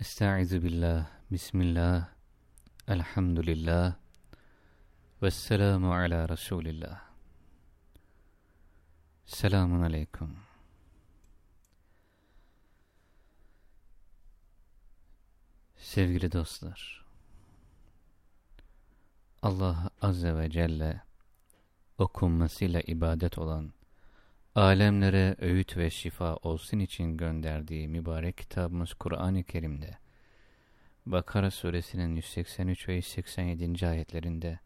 Estaizu billah, bismillah, elhamdülillah, vesselamu ala Resulillah. Selamun aleyküm. Sevgili dostlar, Allah Azze ve Celle okunmasıyla ibadet olan, alemlere öğüt ve şifa olsun için gönderdiği mübarek kitabımız Kur'an-ı Kerim'de, Bakara suresinin 183 ve 187. ayetlerinde,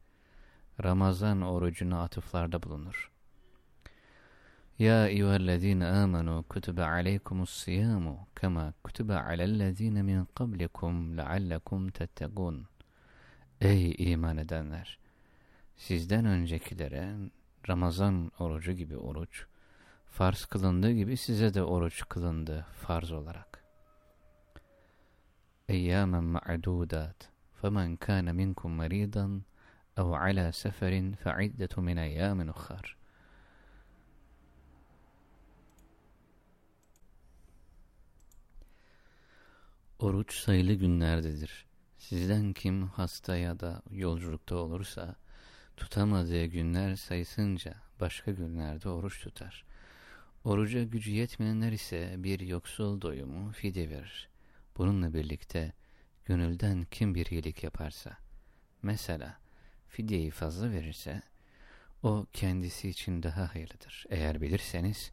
Ramazan orucuna atıflarda bulunur. Ya eyyühellezine amenu kutibe aleykumus siyamu kema kutibe alellezine min qablikum leallekum tettegûn. Ey iman edenler! Sizden öncekilere Ramazan orucu gibi oruç, farz kılındığı gibi size de oruç kılındı farz olarak. Eyyamen ma'dudat, femen kâne minkum maridan, ev ala seferin fe'iddetu min eyyamin ukhar. Oruç sayılı günlerdedir. Sizden kim hasta ya da yolculukta olursa, tutamadığı günler sayısınca başka günlerde oruç tutar. Oruca gücü yetmeyenler ise bir yoksul doyumu fide verir. Bununla birlikte gönülden kim bir iyilik yaparsa, mesela fidyeyi fazla verirse, o kendisi için daha hayırlıdır. Eğer bilirseniz,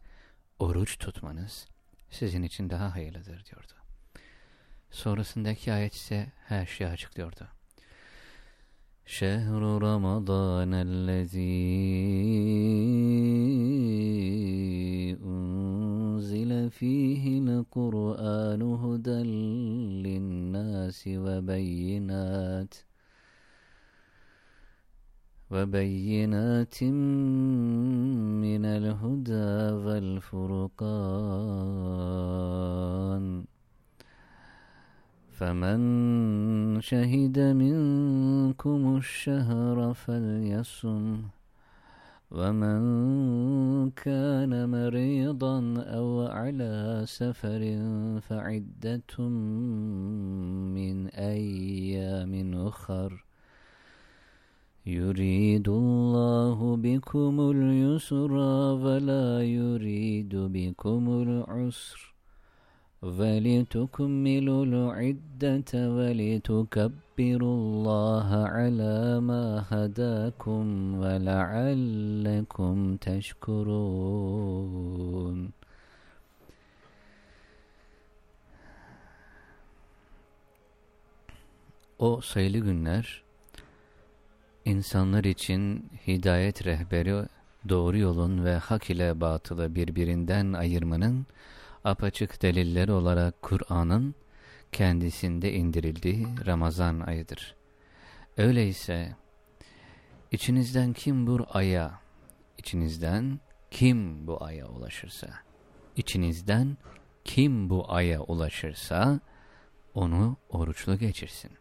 oruç tutmanız sizin için daha hayırlıdır diyordu. Sonrasındaki ayet ise her şeyi açıklıyordu. شهر رمضان الذي أنزل فيه القرآن هدى للناس وبينات وبينات من الهدى والفرقان فمن شهد منكم الشهر فليصم ومن كان مريضا أو على سفر فعدة من أيام أخر يريد الله بكم اليسر ولا يريد بكم العسر ولتكملوا العدة ولتكبروا الله على ما هداكم ولعلكم تشكرون O sayılı günler insanlar için hidayet rehberi doğru yolun ve hak ile batılı birbirinden ayırmanın apaçık delilleri olarak Kur'an'ın kendisinde indirildiği Ramazan ayıdır. Öyleyse içinizden kim bu aya, içinizden kim bu aya ulaşırsa, içinizden kim bu aya ulaşırsa onu oruçlu geçirsin.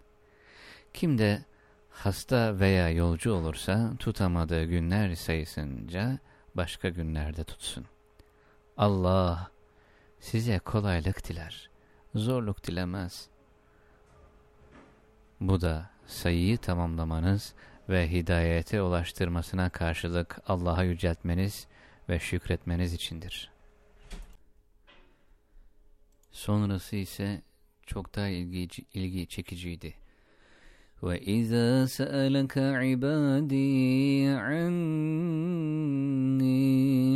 Kim de hasta veya yolcu olursa tutamadığı günler sayısınca başka günlerde tutsun. Allah size kolaylık diler, zorluk dilemez. Bu da sayıyı tamamlamanız ve hidayete ulaştırmasına karşılık Allah'a yüceltmeniz ve şükretmeniz içindir. Sonrası ise çok daha ilgi, ilgi çekiciydi. وَإِذَا سَأَلَكَ عِبَادِي عَنِّي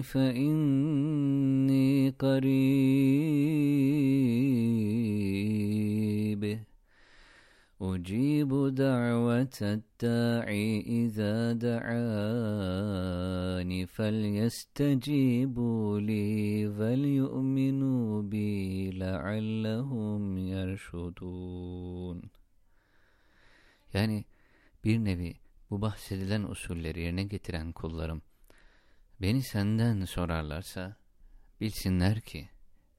فَإِنِّي قَرِيبٌ. أُجِيبُ دَعْوَةَ الدَّاعِ إِذَا دَعَانِ فَلْيَسْتَجِيبُوا لِي وَلْيُؤْمِنُوا بِي لَعَلَّهُمْ يَرْشُدُونَ. Yani bir nevi bu bahsedilen usulleri yerine getiren kullarım, beni senden sorarlarsa, bilsinler ki,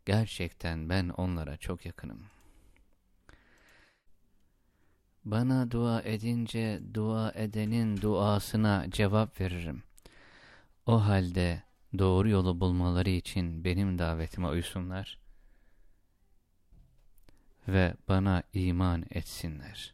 gerçekten ben onlara çok yakınım. Bana dua edince dua edenin duasına cevap veririm. O halde doğru yolu bulmaları için benim davetime uysunlar ve bana iman etsinler.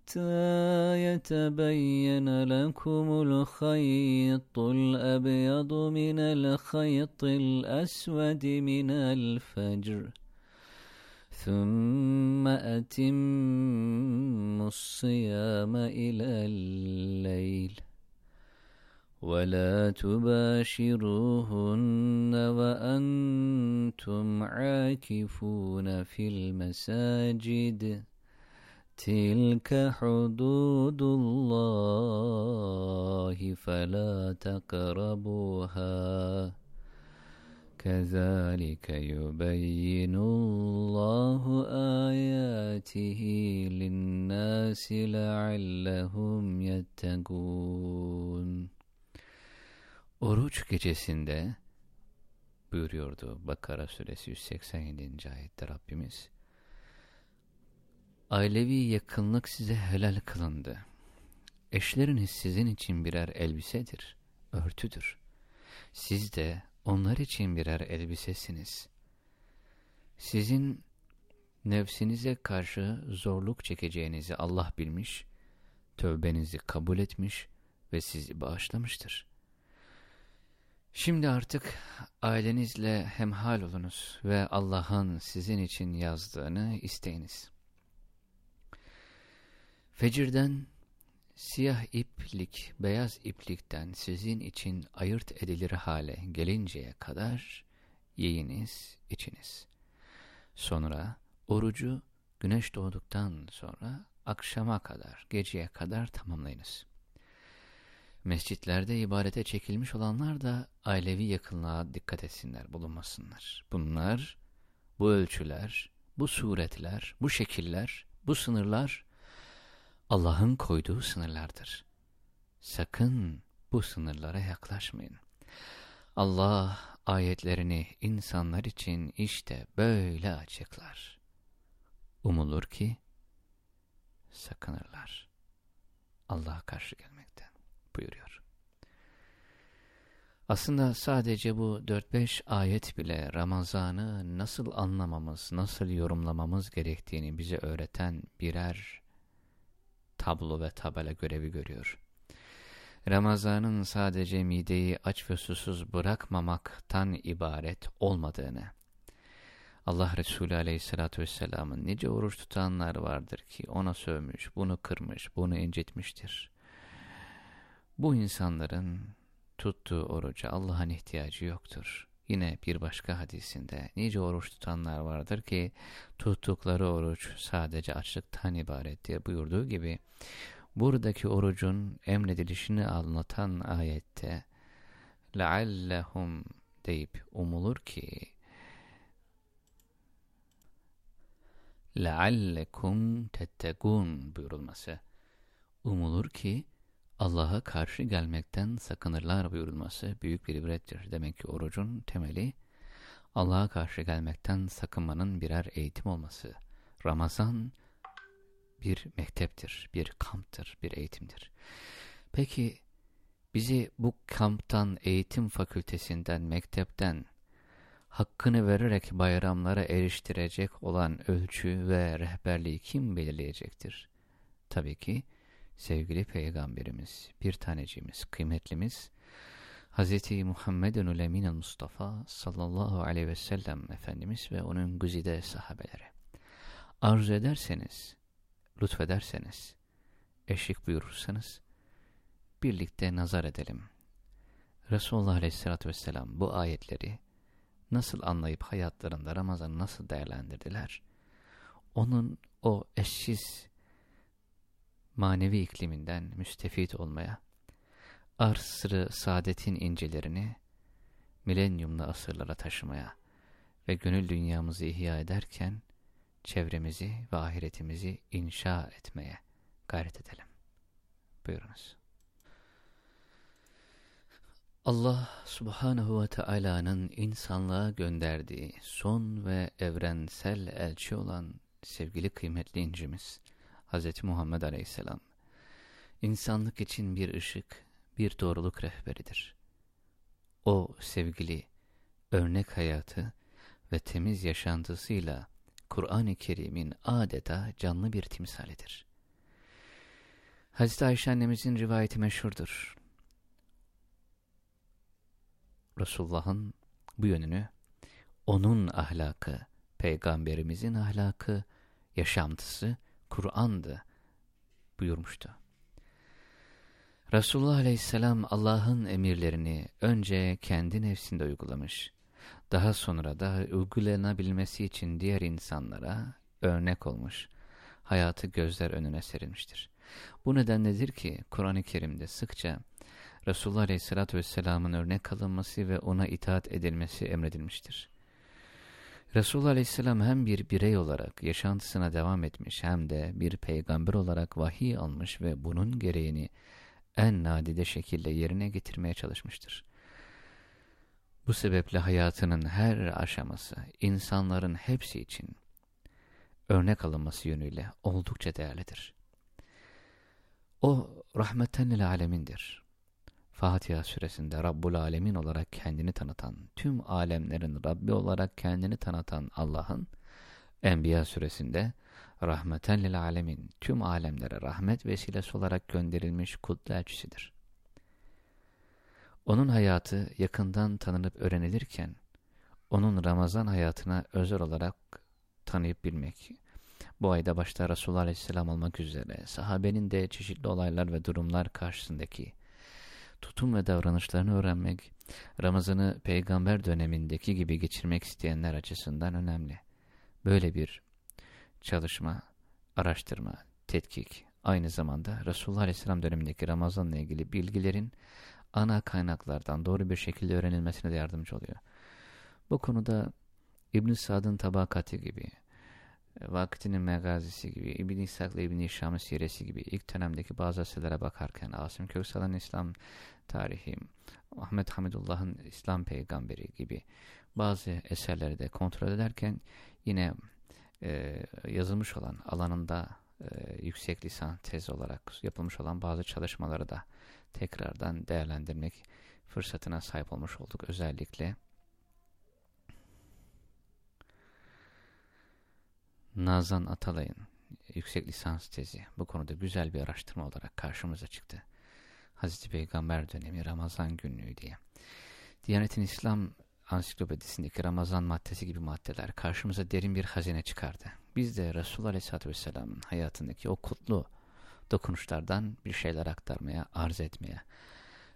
يتبين لكم الخيط الأبيض من الخيط الأسود من الفجر. ثم أتموا الصيام إلى الليل. ولا تباشروهن وأنتم عاكفون في المساجد. تلك حدود الله فلا تقربوها كذلك يبين الله آياته للناس لعلهم يتقون Oruç gecesinde buyuruyordu Bakara suresi 187. ayette Rabbimiz. Ailevi yakınlık size helal kılındı. Eşleriniz sizin için birer elbisedir, örtüdür. Siz de onlar için birer elbisesiniz. Sizin nefsinize karşı zorluk çekeceğinizi Allah bilmiş, tövbenizi kabul etmiş ve sizi bağışlamıştır. Şimdi artık ailenizle hemhal olunuz ve Allah'ın sizin için yazdığını isteyiniz. Fecirden siyah iplik, beyaz iplikten sizin için ayırt edilir hale gelinceye kadar yiyiniz, içiniz. Sonra orucu güneş doğduktan sonra akşama kadar, geceye kadar tamamlayınız. Mescitlerde ibadete çekilmiş olanlar da ailevi yakınlığa dikkat etsinler, bulunmasınlar. Bunlar, bu ölçüler, bu suretler, bu şekiller, bu sınırlar Allah'ın koyduğu sınırlardır. Sakın bu sınırlara yaklaşmayın. Allah ayetlerini insanlar için işte böyle açıklar. Umulur ki sakınırlar. Allah'a karşı gelmekten buyuruyor. Aslında sadece bu 4-5 ayet bile Ramazan'ı nasıl anlamamız, nasıl yorumlamamız gerektiğini bize öğreten birer tablo ve tabela görevi görüyor. Ramazan'ın sadece mideyi aç ve susuz bırakmamaktan ibaret olmadığını, Allah Resulü Aleyhisselatü Vesselam'ın nice oruç tutanlar vardır ki ona sövmüş, bunu kırmış, bunu incitmiştir. Bu insanların tuttuğu oruca Allah'ın ihtiyacı yoktur. Yine bir başka hadisinde nice oruç tutanlar vardır ki tuttukları oruç sadece açlıktan ibaret diye buyurduğu gibi buradaki orucun emredilişini anlatan ayette لَعَلَّهُمْ deyip umulur ki لَعَلَّكُمْ تَتَّقُونَ buyurulması umulur ki Allah'a karşı gelmekten sakınırlar buyurulması büyük bir ibrettir. Demek ki orucun temeli Allah'a karşı gelmekten sakınmanın birer eğitim olması. Ramazan bir mekteptir, bir kamptır, bir eğitimdir. Peki bizi bu kamptan, eğitim fakültesinden, mektepten hakkını vererek bayramlara eriştirecek olan ölçü ve rehberliği kim belirleyecektir? Tabii ki sevgili Peygamberimiz, bir tanecimiz, kıymetlimiz, Hz. Muhammedun Emin Mustafa sallallahu aleyhi ve sellem Efendimiz ve onun güzide sahabeleri. Arzu ederseniz lütfederseniz, eşlik buyurursanız, birlikte nazar edelim. Resulullah Aleyhisselatü Vesselam bu ayetleri nasıl anlayıp hayatlarında Ramazan'ı nasıl değerlendirdiler? Onun o eşsiz manevi ikliminden müstefit olmaya, arsırı saadetin incelerini milenyumlu asırlara taşımaya ve gönül dünyamızı ihya ederken çevremizi ve ahiretimizi inşa etmeye gayret edelim. Buyurunuz. Allah subhanahu ve Taala'nın insanlığa gönderdiği son ve evrensel elçi olan sevgili kıymetli incimiz Hz. Muhammed Aleyhisselam insanlık için bir ışık, bir doğruluk rehberidir. O sevgili, örnek hayatı ve temiz yaşantısıyla Kur'an-ı Kerim'in adeta canlı bir timsalidir. Hazreti Ayşe annemizin rivayeti meşhurdur. Resulullah'ın bu yönünü, onun ahlakı, peygamberimizin ahlakı, yaşantısı Kur'an'dı buyurmuştu. Resulullah Aleyhisselam Allah'ın emirlerini önce kendi nefsinde uygulamış, daha sonra da uygulanabilmesi için diğer insanlara örnek olmuş, hayatı gözler önüne serilmiştir. Bu nedenledir ki Kur'an-ı Kerim'de sıkça Resulullah Aleyhisselatü Vesselam'ın örnek alınması ve ona itaat edilmesi emredilmiştir. Resulullah Aleyhisselam hem bir birey olarak yaşantısına devam etmiş hem de bir peygamber olarak vahiy almış ve bunun gereğini en nadide şekilde yerine getirmeye çalışmıştır. Bu sebeple hayatının her aşaması insanların hepsi için örnek alınması yönüyle oldukça değerlidir. O rahmeten alemindir. Fatiha suresinde Rabbul Alemin olarak kendini tanıtan, tüm alemlerin Rabbi olarak kendini tanıtan Allah'ın, Enbiya suresinde rahmeten lil alemin, tüm alemlere rahmet vesilesi olarak gönderilmiş kutlu elçisidir. Onun hayatı yakından tanınıp öğrenilirken, onun Ramazan hayatına özel olarak tanıyıp bilmek, bu ayda başta Resulullah Aleyhisselam olmak üzere sahabenin de çeşitli olaylar ve durumlar karşısındaki tutum ve davranışlarını öğrenmek, Ramazan'ı peygamber dönemindeki gibi geçirmek isteyenler açısından önemli. Böyle bir çalışma, araştırma, tetkik, aynı zamanda Resulullah Aleyhisselam dönemindeki Ramazan'la ilgili bilgilerin ana kaynaklardan doğru bir şekilde öğrenilmesine de yardımcı oluyor. Bu konuda İbn-i Sad'ın tabakati gibi, Vakitinin Megazisi gibi, İbn-i İshak'la İbn-i İşam'ın siresi gibi ilk dönemdeki bazı eserlere bakarken Asım Köksal'ın İslam tarihi, Ahmet Hamidullah'ın İslam peygamberi gibi bazı eserleri de kontrol ederken yine e, yazılmış olan alanında e, yüksek lisans tez olarak yapılmış olan bazı çalışmaları da tekrardan değerlendirmek fırsatına sahip olmuş olduk. Özellikle Nazan Atalay'ın yüksek lisans tezi bu konuda güzel bir araştırma olarak karşımıza çıktı. Hazreti Peygamber dönemi Ramazan günlüğü diye. Diyanet'in İslam ansiklopedisindeki Ramazan maddesi gibi maddeler karşımıza derin bir hazine çıkardı. Biz de Resulullah Aleyhisselatü Vesselam'ın hayatındaki o kutlu dokunuşlardan bir şeyler aktarmaya, arz etmeye,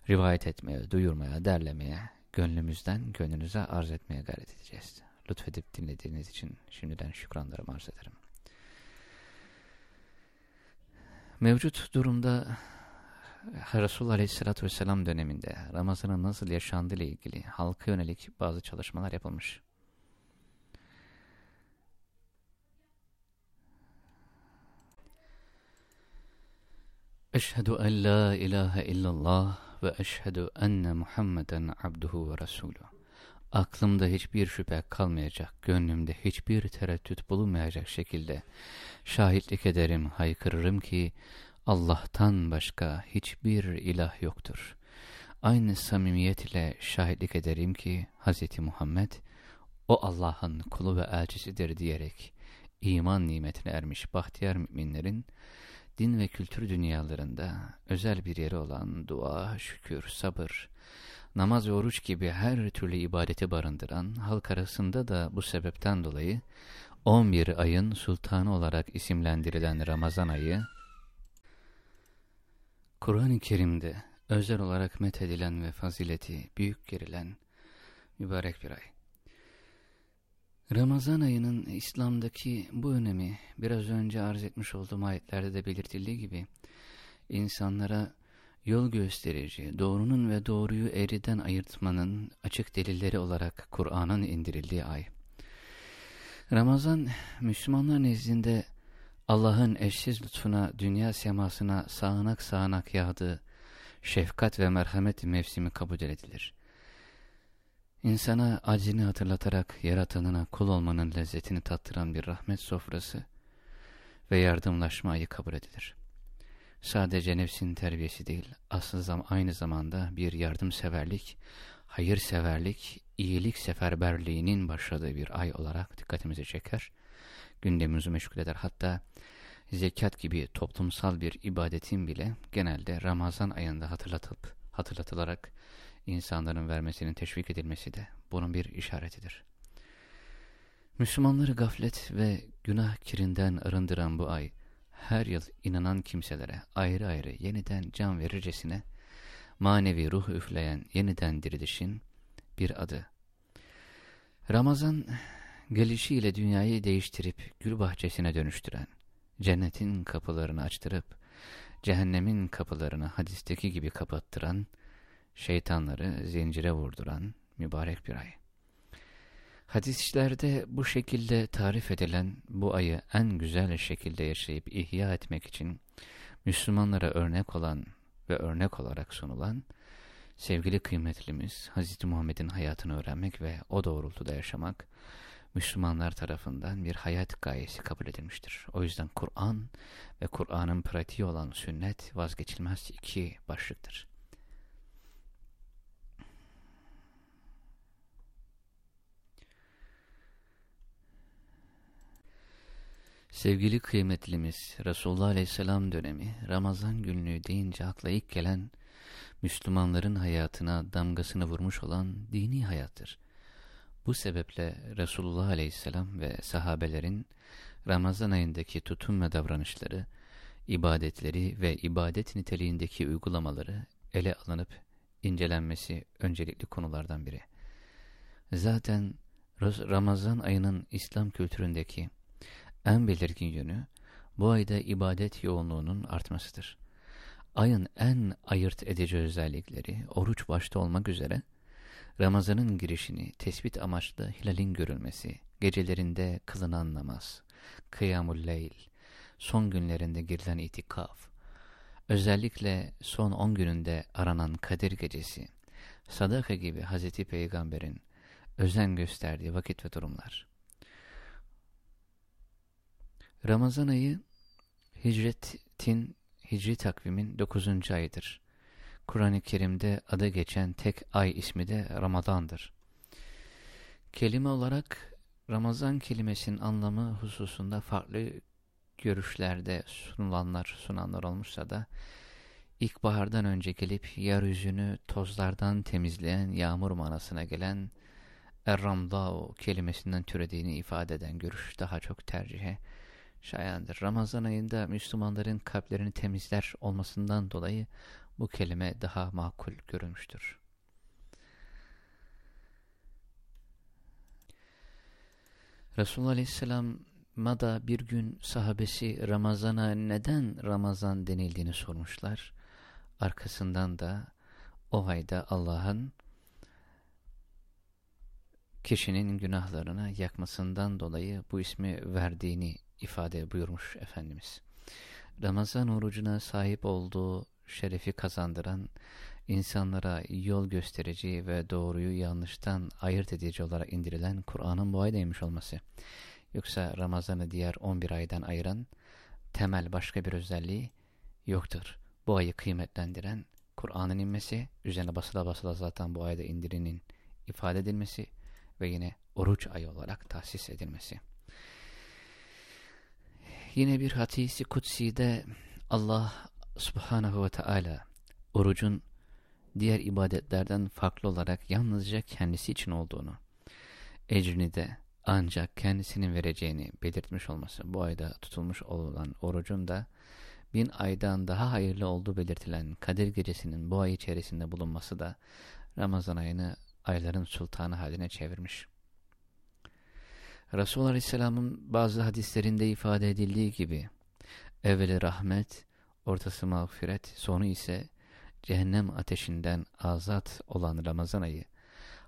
rivayet etmeye, duyurmaya, derlemeye, gönlümüzden gönlünüze arz etmeye gayret edeceğiz. Lütfedip dinlediğiniz için şimdiden şükranlarımı arz ederim. Mevcut durumda Resulullah Aleyhisselatü Vesselam döneminde Ramazan'ın nasıl yaşandığı ile ilgili halka yönelik bazı çalışmalar yapılmış. Eşhedü en la ilahe illallah ve eşhedü enne Muhammeden abduhu ve resulü. Aklımda hiçbir şüphe kalmayacak, gönlümde hiçbir tereddüt bulunmayacak şekilde şahitlik ederim, haykırırım ki Allah'tan başka hiçbir ilah yoktur. Aynı samimiyet ile şahitlik ederim ki Hz. Muhammed o Allah'ın kulu ve elçisidir diyerek iman nimetine ermiş bahtiyar müminlerin din ve kültür dünyalarında özel bir yeri olan dua, şükür, sabır, namaz ve oruç gibi her türlü ibadeti barındıran halk arasında da bu sebepten dolayı 11 ayın sultanı olarak isimlendirilen Ramazan ayı, Kur'an-ı Kerim'de özel olarak methedilen ve fazileti büyük gerilen mübarek bir ay. Ramazan ayının İslam'daki bu önemi biraz önce arz etmiş olduğum ayetlerde de belirtildiği gibi insanlara yol gösterici, doğrunun ve doğruyu eğriden ayırtmanın açık delilleri olarak Kur'an'ın indirildiği ay. Ramazan, Müslümanlar nezdinde Allah'ın eşsiz lütfuna, dünya semasına sağanak sağanak yağdığı şefkat ve merhamet mevsimi kabul edilir. İnsana acını hatırlatarak yaratanına kul olmanın lezzetini tattıran bir rahmet sofrası ve yardımlaşma ayı kabul edilir. Sadece nefsin terbiyesi değil, aslında aynı zamanda bir yardımseverlik, hayırseverlik, iyilik seferberliğinin başladığı bir ay olarak dikkatimizi çeker, gündemimizi meşgul eder. Hatta zekat gibi toplumsal bir ibadetin bile genelde Ramazan ayında hatırlatılıp, hatırlatılarak insanların vermesinin teşvik edilmesi de bunun bir işaretidir. Müslümanları gaflet ve günah kirinden arındıran bu ay, her yıl inanan kimselere ayrı ayrı yeniden can verircesine, manevi ruh üfleyen yeniden dirilişin bir adı. Ramazan, gelişiyle dünyayı değiştirip gül bahçesine dönüştüren, cennetin kapılarını açtırıp, cehennemin kapılarını hadisteki gibi kapattıran, şeytanları zincire vurduran mübarek bir ay. Hadisçilerde bu şekilde tarif edilen bu ayı en güzel şekilde yaşayıp ihya etmek için Müslümanlara örnek olan ve örnek olarak sunulan sevgili kıymetlimiz Hz. Muhammed'in hayatını öğrenmek ve o doğrultuda yaşamak Müslümanlar tarafından bir hayat gayesi kabul edilmiştir. O yüzden Kur'an ve Kur'an'ın pratiği olan sünnet vazgeçilmez iki başlıktır. Sevgili kıymetlimiz Resulullah Aleyhisselam dönemi Ramazan günlüğü deyince akla ilk gelen Müslümanların hayatına damgasını vurmuş olan dini hayattır. Bu sebeple Resulullah Aleyhisselam ve sahabelerin Ramazan ayındaki tutum ve davranışları, ibadetleri ve ibadet niteliğindeki uygulamaları ele alınıp incelenmesi öncelikli konulardan biri. Zaten Ramazan ayının İslam kültüründeki en belirgin yönü bu ayda ibadet yoğunluğunun artmasıdır. Ayın en ayırt edici özellikleri oruç başta olmak üzere Ramazan'ın girişini tespit amaçlı hilalin görülmesi, gecelerinde kılınan namaz, kıyamul leyl, son günlerinde girilen itikaf, özellikle son on gününde aranan Kadir gecesi, sadaka gibi Hz. Peygamber'in özen gösterdiği vakit ve durumlar. Ramazan ayı hicretin, hicri takvimin 9. ayıdır. Kur'an-ı Kerim'de adı geçen tek ay ismi de Ramazan'dır. Kelime olarak Ramazan kelimesinin anlamı hususunda farklı görüşlerde sunulanlar, sunanlar olmuşsa da ilkbahardan önce gelip yeryüzünü tozlardan temizleyen yağmur manasına gelen Erramdao kelimesinden türediğini ifade eden görüş daha çok tercihe şayandır. Ramazan ayında Müslümanların kalplerini temizler olmasından dolayı bu kelime daha makul görülmüştür. Resulullah Aleyhisselam'a da bir gün sahabesi Ramazan'a neden Ramazan denildiğini sormuşlar. Arkasından da o ayda Allah'ın kişinin günahlarına yakmasından dolayı bu ismi verdiğini ifade buyurmuş Efendimiz. Ramazan orucuna sahip olduğu şerefi kazandıran, insanlara yol gösterici ve doğruyu yanlıştan ayırt edici olarak indirilen Kur'an'ın bu aydaymış olması. Yoksa Ramazan'ı diğer 11 aydan ayıran temel başka bir özelliği yoktur. Bu ayı kıymetlendiren Kur'an'ın inmesi, üzerine basıla basıla zaten bu ayda indirinin ifade edilmesi ve yine oruç ayı olarak tahsis edilmesi. Yine bir hadisi kutsi'de Allah subhanahu ve teala orucun diğer ibadetlerden farklı olarak yalnızca kendisi için olduğunu, ecrini de Ancak kendisinin vereceğini belirtmiş olması bu ayda tutulmuş olan orucun da bin aydan daha hayırlı olduğu belirtilen Kadir Gecesi'nin bu ay içerisinde bulunması da Ramazan ayını ayların sultanı haline çevirmiş. Resulullah Aleyhisselam'ın bazı hadislerinde ifade edildiği gibi evveli rahmet, ortası mağfiret, sonu ise cehennem ateşinden azat olan Ramazan ayı,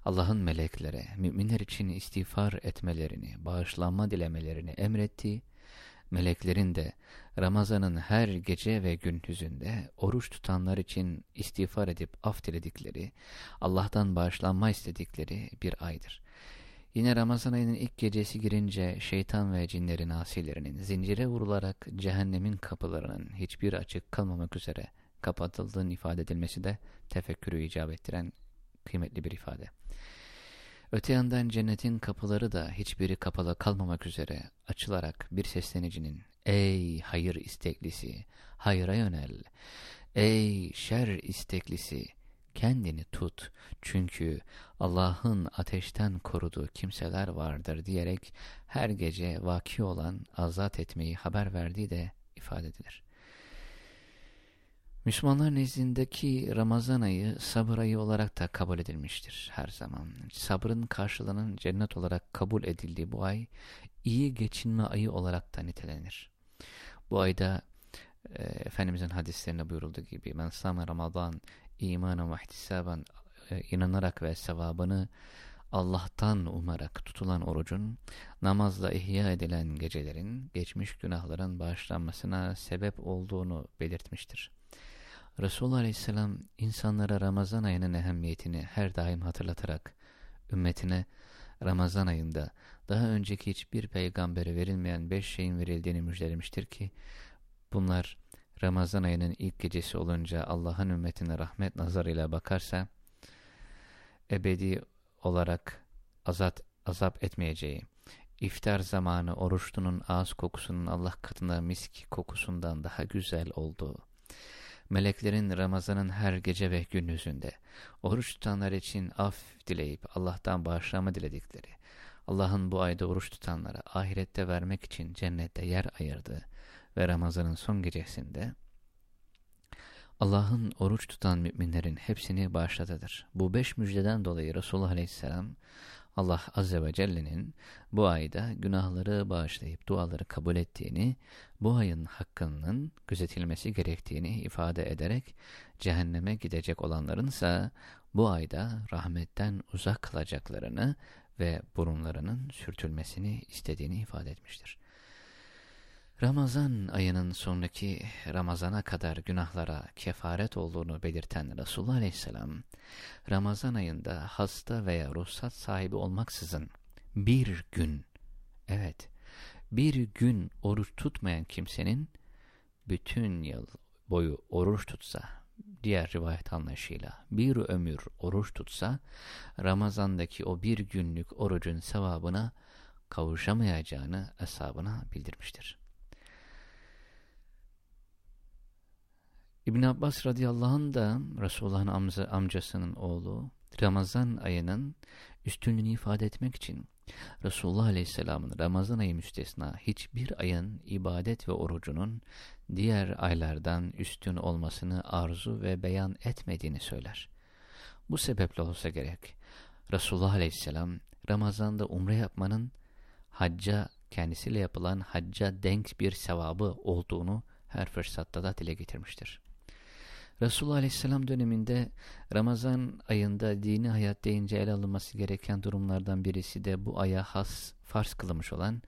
Allah'ın meleklere, müminler için istiğfar etmelerini, bağışlanma dilemelerini emrettiği, meleklerin de Ramazan'ın her gece ve gündüzünde oruç tutanlar için istiğfar edip af diledikleri, Allah'tan bağışlanma istedikleri bir aydır. Yine Ramazan ayının ilk gecesi girince şeytan ve cinlerin asilerinin zincire vurularak cehennemin kapılarının hiçbir açık kalmamak üzere kapatıldığının ifade edilmesi de tefekkürü icap ettiren kıymetli bir ifade. Öte yandan cennetin kapıları da hiçbiri kapalı kalmamak üzere açılarak bir seslenicinin ''Ey hayır isteklisi, hayra yönel, ey şer isteklisi, kendini tut çünkü Allah'ın ateşten koruduğu kimseler vardır diyerek her gece vaki olan azat etmeyi haber verdiği de ifade edilir. Müslümanlar nezdindeki Ramazan ayı sabır ayı olarak da kabul edilmiştir her zaman. Sabrın karşılığının cennet olarak kabul edildiği bu ay iyi geçinme ayı olarak da nitelenir. Bu ayda e, Efendimizin hadislerinde buyurulduğu gibi men sâme Ramazan imanen ve ihtisaben e, inanarak ve sevabını Allah'tan umarak tutulan orucun, namazla ihya edilen gecelerin, geçmiş günahların bağışlanmasına sebep olduğunu belirtmiştir. Resulullah Aleyhisselam insanlara Ramazan ayının ehemmiyetini her daim hatırlatarak, ümmetine Ramazan ayında daha önceki hiçbir peygambere verilmeyen beş şeyin verildiğini müjdelemiştir ki, bunlar Ramazan ayının ilk gecesi olunca Allah'ın ümmetine rahmet nazarıyla bakarsa, ebedi olarak azat, azap etmeyeceği, iftar zamanı oruçlunun ağız kokusunun Allah katında misk kokusundan daha güzel olduğu, meleklerin Ramazan'ın her gece ve gündüzünde oruç tutanlar için af dileyip Allah'tan bağışlama diledikleri, Allah'ın bu ayda oruç tutanlara ahirette vermek için cennette yer ayırdığı ve Ramazan'ın son gecesinde Allah'ın oruç tutan müminlerin hepsini bağışlatadır. Bu beş müjdeden dolayı Resulullah Aleyhisselam Allah Azze ve Celle'nin bu ayda günahları bağışlayıp duaları kabul ettiğini, bu ayın hakkının gözetilmesi gerektiğini ifade ederek cehenneme gidecek olanların ise bu ayda rahmetten uzak kalacaklarını ve burunlarının sürtülmesini istediğini ifade etmiştir. Ramazan ayının sonraki Ramazana kadar günahlara kefaret olduğunu belirten Resulullah Aleyhisselam, Ramazan ayında hasta veya ruhsat sahibi olmaksızın bir gün, evet bir gün oruç tutmayan kimsenin bütün yıl boyu oruç tutsa, diğer rivayet anlayışıyla bir ömür oruç tutsa, Ramazan'daki o bir günlük orucun sevabına kavuşamayacağını hesabına bildirmiştir. İbn Abbas radıyallahu anh da Resulullah'ın amca, amcasının oğlu Ramazan ayının üstünlüğünü ifade etmek için Resulullah aleyhisselamın Ramazan ayı müstesna hiçbir ayın ibadet ve orucunun diğer aylardan üstün olmasını arzu ve beyan etmediğini söyler. Bu sebeple olsa gerek Resulullah aleyhisselam Ramazan'da umre yapmanın hacca kendisiyle yapılan hacca denk bir sevabı olduğunu her fırsatta da dile getirmiştir. Resulullah Aleyhisselam döneminde Ramazan ayında dini hayat deyince ele alınması gereken durumlardan birisi de bu aya has farz kılmış olan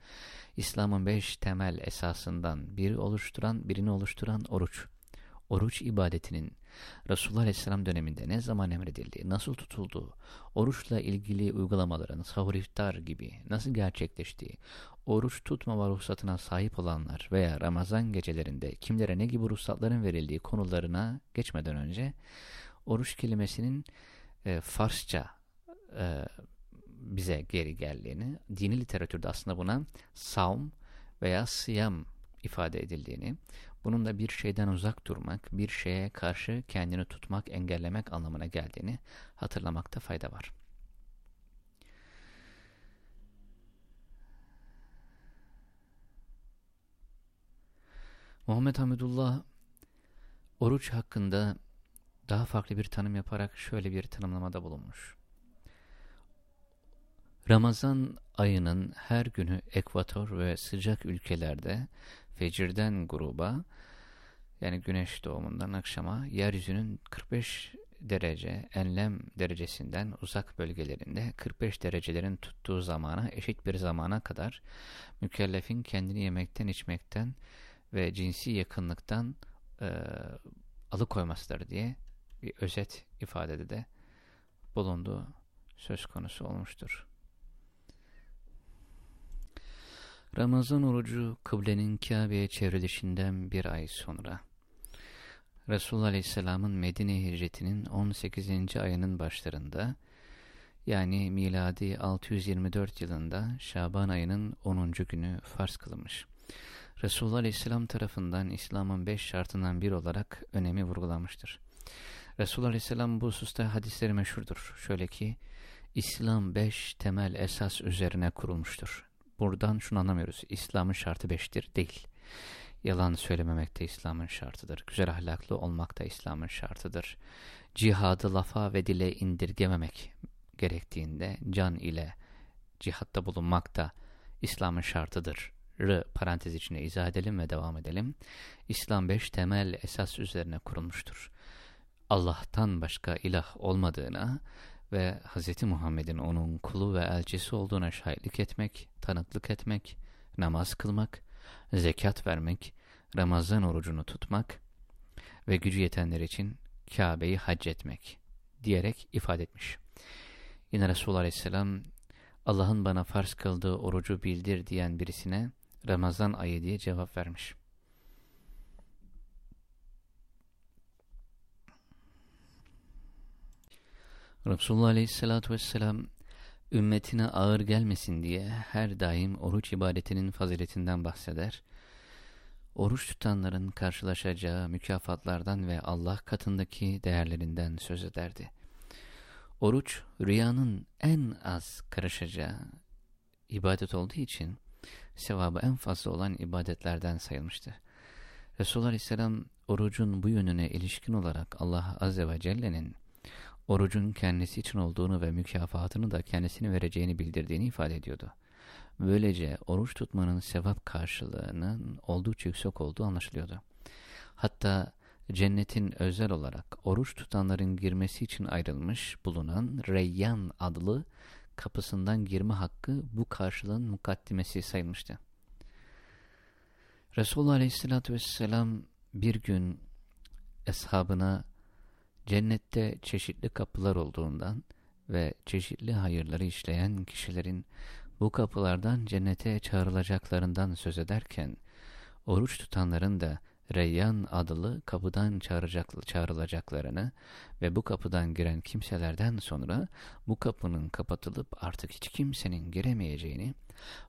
İslam'ın beş temel esasından biri oluşturan, birini oluşturan oruç. Oruç ibadetinin Resulullah Aleyhisselam döneminde ne zaman emredildiği, nasıl tutulduğu, oruçla ilgili uygulamaların sahur iftar gibi nasıl gerçekleştiği, oruç tutmama ruhsatına sahip olanlar veya Ramazan gecelerinde kimlere ne gibi ruhsatların verildiği konularına geçmeden önce oruç kelimesinin e, Farsça e, bize geri geldiğini, dini literatürde aslında buna savm veya siyam ifade edildiğini, bunun da bir şeyden uzak durmak, bir şeye karşı kendini tutmak, engellemek anlamına geldiğini hatırlamakta fayda var. Muhammed Hamidullah oruç hakkında daha farklı bir tanım yaparak şöyle bir tanımlamada bulunmuş. Ramazan ayının her günü ekvator ve sıcak ülkelerde fecirden gruba yani güneş doğumundan akşama yeryüzünün 45 derece enlem derecesinden uzak bölgelerinde 45 derecelerin tuttuğu zamana eşit bir zamana kadar mükellefin kendini yemekten içmekten ve cinsi yakınlıktan e, alıkoymasıdır diye bir özet ifadede de bulunduğu söz konusu olmuştur. Ramazan orucu kıblenin Kabe'ye çevrilişinden bir ay sonra Resulullah Aleyhisselam'ın Medine hicretinin 18. ayının başlarında yani miladi 624 yılında Şaban ayının 10. günü farz kılınmış. Resulullah Aleyhisselam tarafından İslam'ın beş şartından bir olarak önemi vurgulanmıştır. Resulullah Aleyhisselam bu hususta hadisleri meşhurdur. Şöyle ki, İslam beş temel esas üzerine kurulmuştur. Buradan şunu anlamıyoruz. İslam'ın şartı beştir. Değil. Yalan söylememek de İslam'ın şartıdır. Güzel ahlaklı olmak da İslam'ın şartıdır. Cihadı lafa ve dile indirgememek gerektiğinde can ile cihatta bulunmak da İslam'ın şartıdır. R parantez içine izah edelim ve devam edelim. İslam beş temel esas üzerine kurulmuştur. Allah'tan başka ilah olmadığına ve Hz. Muhammed'in onun kulu ve elçisi olduğuna şahitlik etmek, tanıklık etmek, namaz kılmak, zekat vermek, Ramazan orucunu tutmak ve gücü yetenler için Kabe'yi hac etmek diyerek ifade etmiş. Yine Resulullah Aleyhisselam Allah'ın bana farz kıldığı orucu bildir diyen birisine Ramazan ayı diye cevap vermiş. Resulullah Aleyhisselatü Vesselam ümmetine ağır gelmesin diye her daim oruç ibadetinin faziletinden bahseder. Oruç tutanların karşılaşacağı mükafatlardan ve Allah katındaki değerlerinden söz ederdi. Oruç, rüyanın en az karışacağı ibadet olduğu için sevabı en fazla olan ibadetlerden sayılmıştı. Resulullah Aleyhisselam orucun bu yönüne ilişkin olarak Allah Azze ve Celle'nin orucun kendisi için olduğunu ve mükafatını da kendisini vereceğini bildirdiğini ifade ediyordu. Böylece oruç tutmanın sevap karşılığının oldukça yüksek olduğu anlaşılıyordu. Hatta cennetin özel olarak oruç tutanların girmesi için ayrılmış bulunan Reyyan adlı kapısından girme hakkı bu karşılığın mukaddimesi sayılmıştı. Resulullah Aleyhisselatü Vesselam bir gün eshabına cennette çeşitli kapılar olduğundan ve çeşitli hayırları işleyen kişilerin bu kapılardan cennete çağrılacaklarından söz ederken, oruç tutanların da Reyyan adlı kapıdan çağıracak, çağrılacaklarını ve bu kapıdan giren kimselerden sonra bu kapının kapatılıp artık hiç kimsenin giremeyeceğini,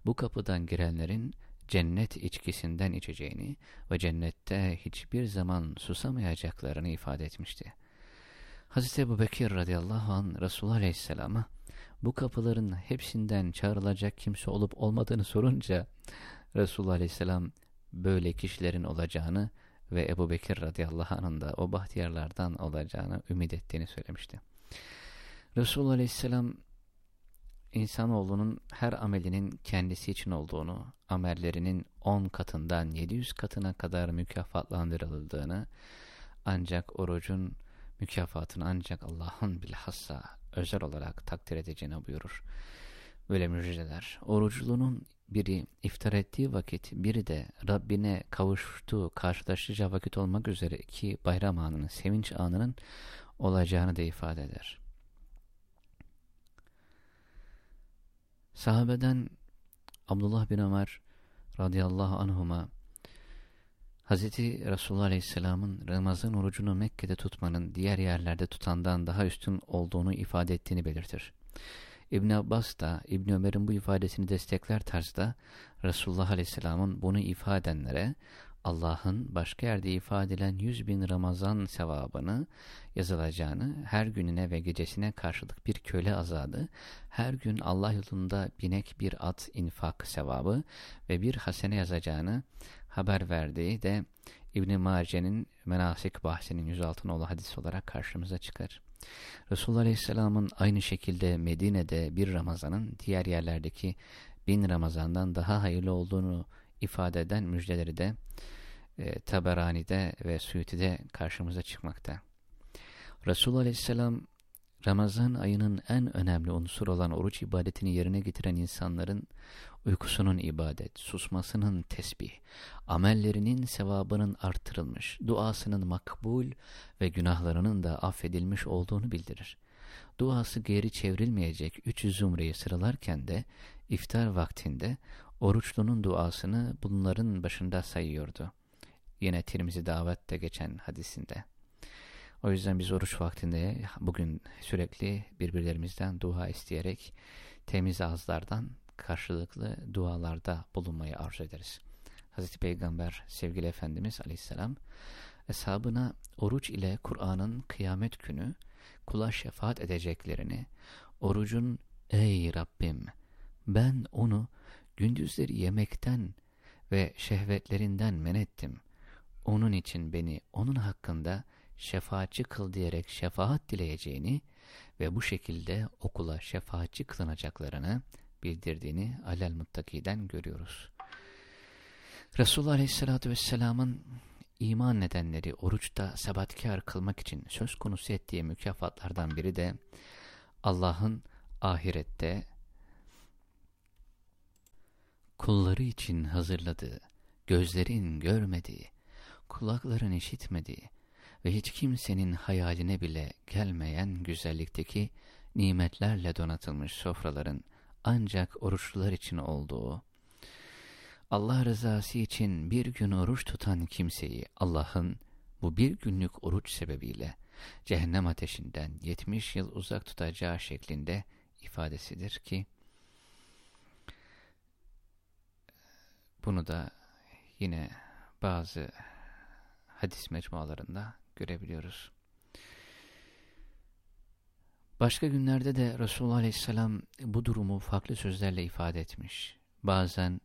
bu kapıdan girenlerin cennet içkisinden içeceğini ve cennette hiçbir zaman susamayacaklarını ifade etmişti. Hz. Ebu Bekir radıyallahu anh Resulullah aleyhisselama bu kapıların hepsinden çağrılacak kimse olup olmadığını sorunca Resulullah aleyhisselam böyle kişilerin olacağını ve Ebu Bekir radıyallahu anh'ın da o bahtiyarlardan olacağını ümit ettiğini söylemişti. Resulullah aleyhisselam insanoğlunun her amelinin kendisi için olduğunu, amellerinin 10 katından 700 katına kadar mükafatlandırıldığını, ancak orucun mükafatını ancak Allah'ın bilhassa özel olarak takdir edeceğini buyurur. Böyle müjdeler. Oruclunun biri iftar ettiği vakit, biri de Rabbine kavuştuğu, karşılaşacağı vakit olmak üzere iki bayram anının, sevinç anının olacağını da ifade eder. Sahabeden Abdullah bin Ömer radıyallahu anhuma Hz. Resulullah Aleyhisselam'ın Ramazan orucunu Mekke'de tutmanın diğer yerlerde tutandan daha üstün olduğunu ifade ettiğini belirtir. İbn Abbas da İbn Ömer'in bu ifadesini destekler tarzda Resulullah Aleyhisselam'ın bunu ifade edenlere Allah'ın başka yerde ifade edilen yüz bin Ramazan sevabını yazılacağını, her gününe ve gecesine karşılık bir köle azadı, her gün Allah yolunda binek bir at infak sevabı ve bir hasene yazacağını haber verdiği de İbn-i Mace'nin Menasik bahsinin 106 nolu hadis olarak karşımıza çıkar. Resulullah Aleyhisselam'ın aynı şekilde Medine'de bir Ramazan'ın diğer yerlerdeki bin Ramazan'dan daha hayırlı olduğunu ifade eden müjdeleri de e, Taberani'de ve Suyuti'de karşımıza çıkmakta. Resulullah Aleyhisselam Ramazan ayının en önemli unsur olan oruç ibadetini yerine getiren insanların uykusunun ibadet, susmasının tesbih, amellerinin sevabının artırılmış, duasının makbul ve günahlarının da affedilmiş olduğunu bildirir. Duası geri çevrilmeyecek üç zümreyi sıralarken de iftar vaktinde oruçlunun duasını bunların başında sayıyordu. Yine Tirmizi davette geçen hadisinde. O yüzden biz oruç vaktinde bugün sürekli birbirlerimizden dua isteyerek temiz ağızlardan karşılıklı dualarda bulunmayı arzu ederiz. Hz. Peygamber sevgili Efendimiz aleyhisselam eshabına oruç ile Kur'an'ın kıyamet günü kula şefaat edeceklerini, orucun ''Ey Rabbim ben onu gündüzleri yemekten ve şehvetlerinden men ettim. Onun için beni onun hakkında şefaatçi kıl diyerek şefaat dileyeceğini ve bu şekilde okula şefaatçi kılınacaklarını bildirdiğini alel muttakiden görüyoruz. Resulullah Aleyhisselatü Vesselam'ın iman nedenleri oruçta sebatkar kılmak için söz konusu ettiği mükafatlardan biri de Allah'ın ahirette kulları için hazırladığı, gözlerin görmediği, kulakların işitmediği ve hiç kimsenin hayaline bile gelmeyen güzellikteki nimetlerle donatılmış sofraların ancak oruçlular için olduğu, Allah rızası için bir gün oruç tutan kimseyi Allah'ın bu bir günlük oruç sebebiyle cehennem ateşinden 70 yıl uzak tutacağı şeklinde ifadesidir ki, bunu da yine bazı hadis mecmualarında görebiliyoruz. Başka günlerde de Resulullah Aleyhisselam bu durumu farklı sözlerle ifade etmiş. Bazen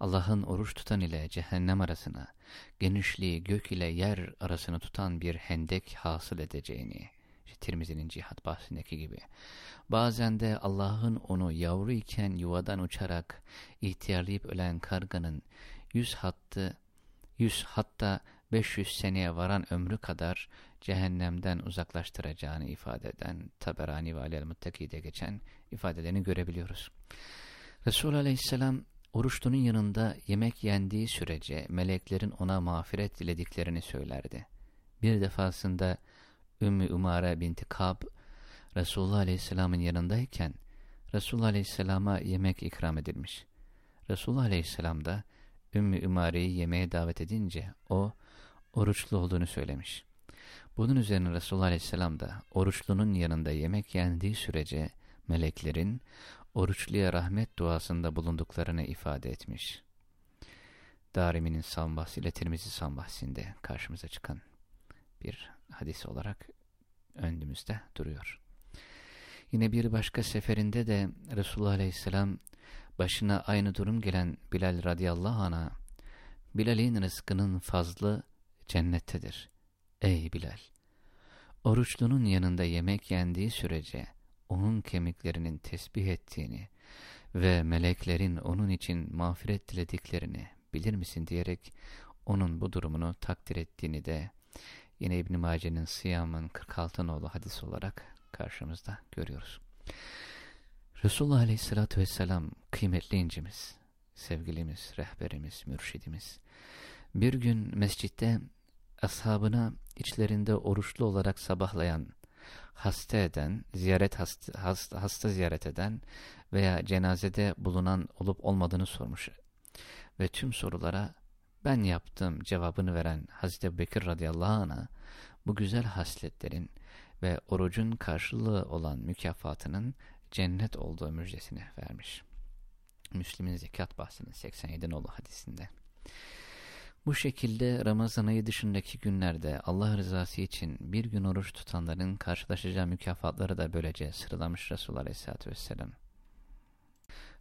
Allah'ın oruç tutan ile cehennem arasına, genişliği gök ile yer arasını tutan bir hendek hasıl edeceğini, işte Tirmizi'nin cihat bahsindeki gibi. Bazen de Allah'ın onu yavru iken yuvadan uçarak ihtiyarlayıp ölen karganın yüz hattı, yüz hatta 500 seneye varan ömrü kadar cehennemden uzaklaştıracağını ifade eden Taberani ve Alel Muttaki'de geçen ifadelerini görebiliyoruz. Resulullah Aleyhisselam oruçlunun yanında yemek yendiği sürece meleklerin ona mağfiret dilediklerini söylerdi. Bir defasında Ümmü Umare binti Kab Resulullah Aleyhisselam'ın yanındayken Resulullah Aleyhisselam'a yemek ikram edilmiş. Resulullah Aleyhisselam da Ümmü Umare'yi yemeğe davet edince o oruçlu olduğunu söylemiş. Bunun üzerine Resulullah Aleyhisselam da oruçlunun yanında yemek yendiği sürece meleklerin oruçluya rahmet duasında bulunduklarını ifade etmiş. Darimi'nin Sambahsi ile Tirmizi Sambahsi'nde karşımıza çıkan bir hadis olarak önümüzde duruyor. Yine bir başka seferinde de Resulullah Aleyhisselam başına aynı durum gelen Bilal radıyallahu anh'a Bilal'in rızkının fazlı cennettedir. Ey Bilal! Oruçlunun yanında yemek yendiği sürece onun kemiklerinin tesbih ettiğini ve meleklerin onun için mağfiret dilediklerini bilir misin diyerek onun bu durumunu takdir ettiğini de yine İbn-i Mace'nin Sıyam'ın 46 nolu hadis olarak karşımızda görüyoruz. Resulullah Aleyhisselatü Vesselam kıymetli incimiz, sevgilimiz, rehberimiz, mürşidimiz. Bir gün mescitte ashabına içlerinde oruçlu olarak sabahlayan, hasta eden, ziyaret hasta, hasta, hasta ziyaret eden veya cenazede bulunan olup olmadığını sormuş. Ve tüm sorulara ben yaptım cevabını veren Hazreti Bekir radıyallahu anh'a bu güzel hasletlerin ve orucun karşılığı olan mükafatının cennet olduğu müjdesini vermiş. Müslim'in zekat bahsinin 87 nolu hadisinde. Bu şekilde Ramazan ayı dışındaki günlerde Allah rızası için bir gün oruç tutanların karşılaşacağı mükafatları da böylece sıralamış Resulullah Aleyhisselatü Vesselam.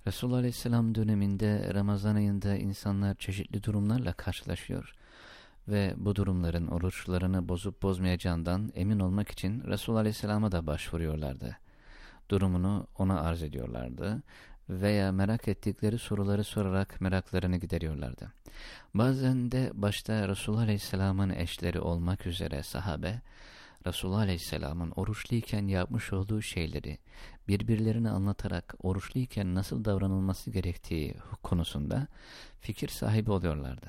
Resulullah Aleyhisselam döneminde Ramazan ayında insanlar çeşitli durumlarla karşılaşıyor ve bu durumların oruçlarını bozup bozmayacağından emin olmak için Resulullah Aleyhisselam'a da başvuruyorlardı. Durumunu ona arz ediyorlardı veya merak ettikleri soruları sorarak meraklarını gideriyorlardı. Bazen de başta Resulullah Aleyhisselam'ın eşleri olmak üzere sahabe, Resulullah Aleyhisselam'ın oruçluyken yapmış olduğu şeyleri birbirlerine anlatarak oruçluyken nasıl davranılması gerektiği konusunda fikir sahibi oluyorlardı.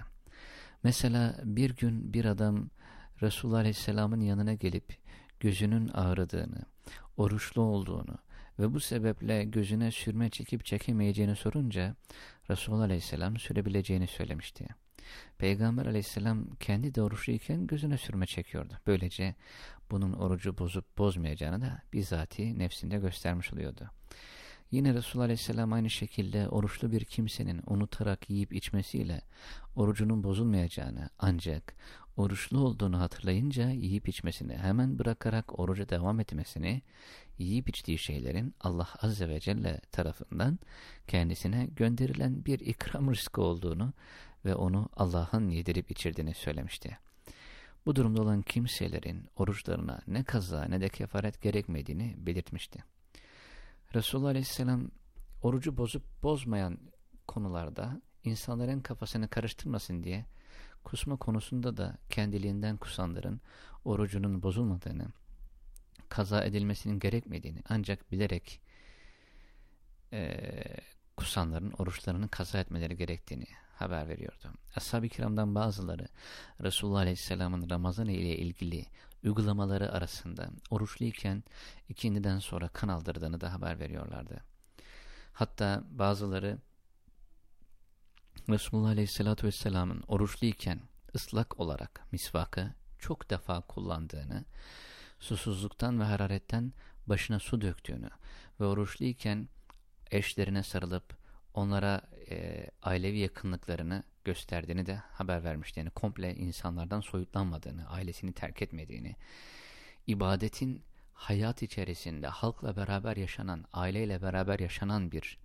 Mesela bir gün bir adam Resulullah Aleyhisselam'ın yanına gelip gözünün ağrıdığını, oruçlu olduğunu ve bu sebeple gözüne sürme çekip çekemeyeceğini sorunca Resulullah Aleyhisselam sürebileceğini söylemişti. Peygamber aleyhisselam kendi de oruçluyken gözüne sürme çekiyordu. Böylece bunun orucu bozup bozmayacağını da bizatihi nefsinde göstermiş oluyordu. Yine Resulullah Aleyhisselam aynı şekilde oruçlu bir kimsenin unutarak yiyip içmesiyle orucunun bozulmayacağını ancak oruçlu olduğunu hatırlayınca yiyip içmesini hemen bırakarak oruca devam etmesini, yiyip içtiği şeylerin Allah Azze ve Celle tarafından kendisine gönderilen bir ikram rızkı olduğunu ve onu Allah'ın yedirip içirdiğini söylemişti. Bu durumda olan kimselerin oruçlarına ne kaza ne de kefaret gerekmediğini belirtmişti. Resulullah Aleyhisselam orucu bozup bozmayan konularda insanların kafasını karıştırmasın diye kusma konusunda da kendiliğinden kusanların orucunun bozulmadığını, kaza edilmesinin gerekmediğini ancak bilerek e, kusanların oruçlarını kaza etmeleri gerektiğini haber veriyordu. Ashab-ı kiramdan bazıları Resulullah Aleyhisselam'ın Ramazan ile ilgili uygulamaları arasında oruçluyken ikindiden sonra kan aldırdığını da haber veriyorlardı. Hatta bazıları Resulullah Aleyhisselatü Vesselam'ın oruçluyken ıslak olarak misvakı çok defa kullandığını, susuzluktan ve hararetten başına su döktüğünü ve oruçluyken eşlerine sarılıp onlara e, ailevi yakınlıklarını gösterdiğini de haber vermişti. Yani komple insanlardan soyutlanmadığını, ailesini terk etmediğini, ibadetin hayat içerisinde halkla beraber yaşanan, aileyle beraber yaşanan bir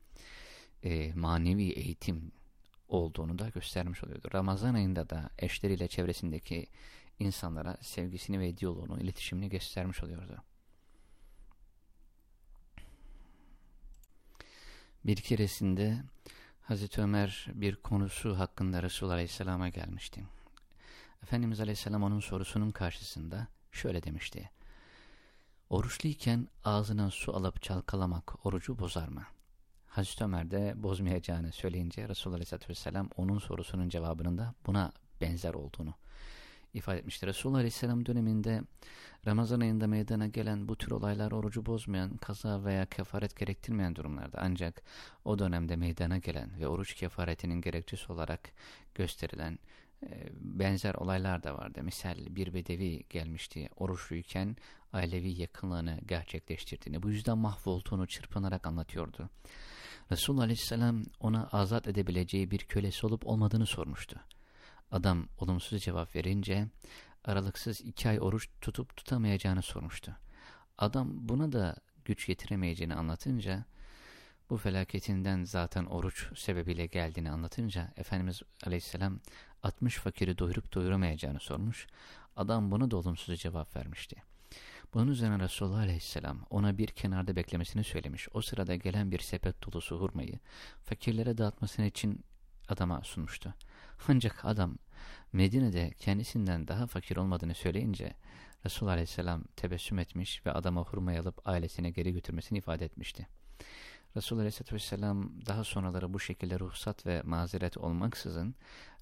e, manevi eğitim olduğunu da göstermiş oluyordu. Ramazan ayında da eşleriyle çevresindeki insanlara sevgisini ve diyaloğunu, iletişimini göstermiş oluyordu. Bir keresinde Hazreti Ömer bir konusu hakkında Resulullah Aleyhisselam'a gelmişti. Efendimiz Aleyhisselam onun sorusunun karşısında şöyle demişti. Oruçluyken ağzına su alıp çalkalamak orucu bozar mı? Hazreti Ömer de bozmayacağını söyleyince Resulullah Aleyhisselatü Vesselam onun sorusunun cevabının da buna benzer olduğunu ifade etmiştir. Resulullah Aleyhisselam döneminde Ramazan ayında meydana gelen bu tür olaylar orucu bozmayan, kaza veya kefaret gerektirmeyen durumlarda. Ancak o dönemde meydana gelen ve oruç kefaretinin gerekçesi olarak gösterilen e, benzer olaylar da vardı. Misal bir bedevi gelmişti oruçluyken ailevi yakınlığını gerçekleştirdiğini, bu yüzden mahvolduğunu çırpınarak anlatıyordu. Resulullah Aleyhisselam ona azat edebileceği bir kölesi olup olmadığını sormuştu. Adam olumsuz cevap verince aralıksız iki ay oruç tutup tutamayacağını sormuştu. Adam buna da güç getiremeyeceğini anlatınca bu felaketinden zaten oruç sebebiyle geldiğini anlatınca Efendimiz Aleyhisselam 60 fakiri doyurup doyuramayacağını sormuş. Adam buna da olumsuz cevap vermişti. Bunun üzerine Resulullah Aleyhisselam ona bir kenarda beklemesini söylemiş. O sırada gelen bir sepet dolusu hurmayı fakirlere dağıtmasını için adama sunmuştu. Ancak adam Medine'de kendisinden daha fakir olmadığını söyleyince Resulullah Aleyhisselam tebessüm etmiş ve adama hurmayı alıp ailesine geri götürmesini ifade etmişti. Resulullah Aleyhisselatü Vesselam daha sonraları bu şekilde ruhsat ve mazeret olmaksızın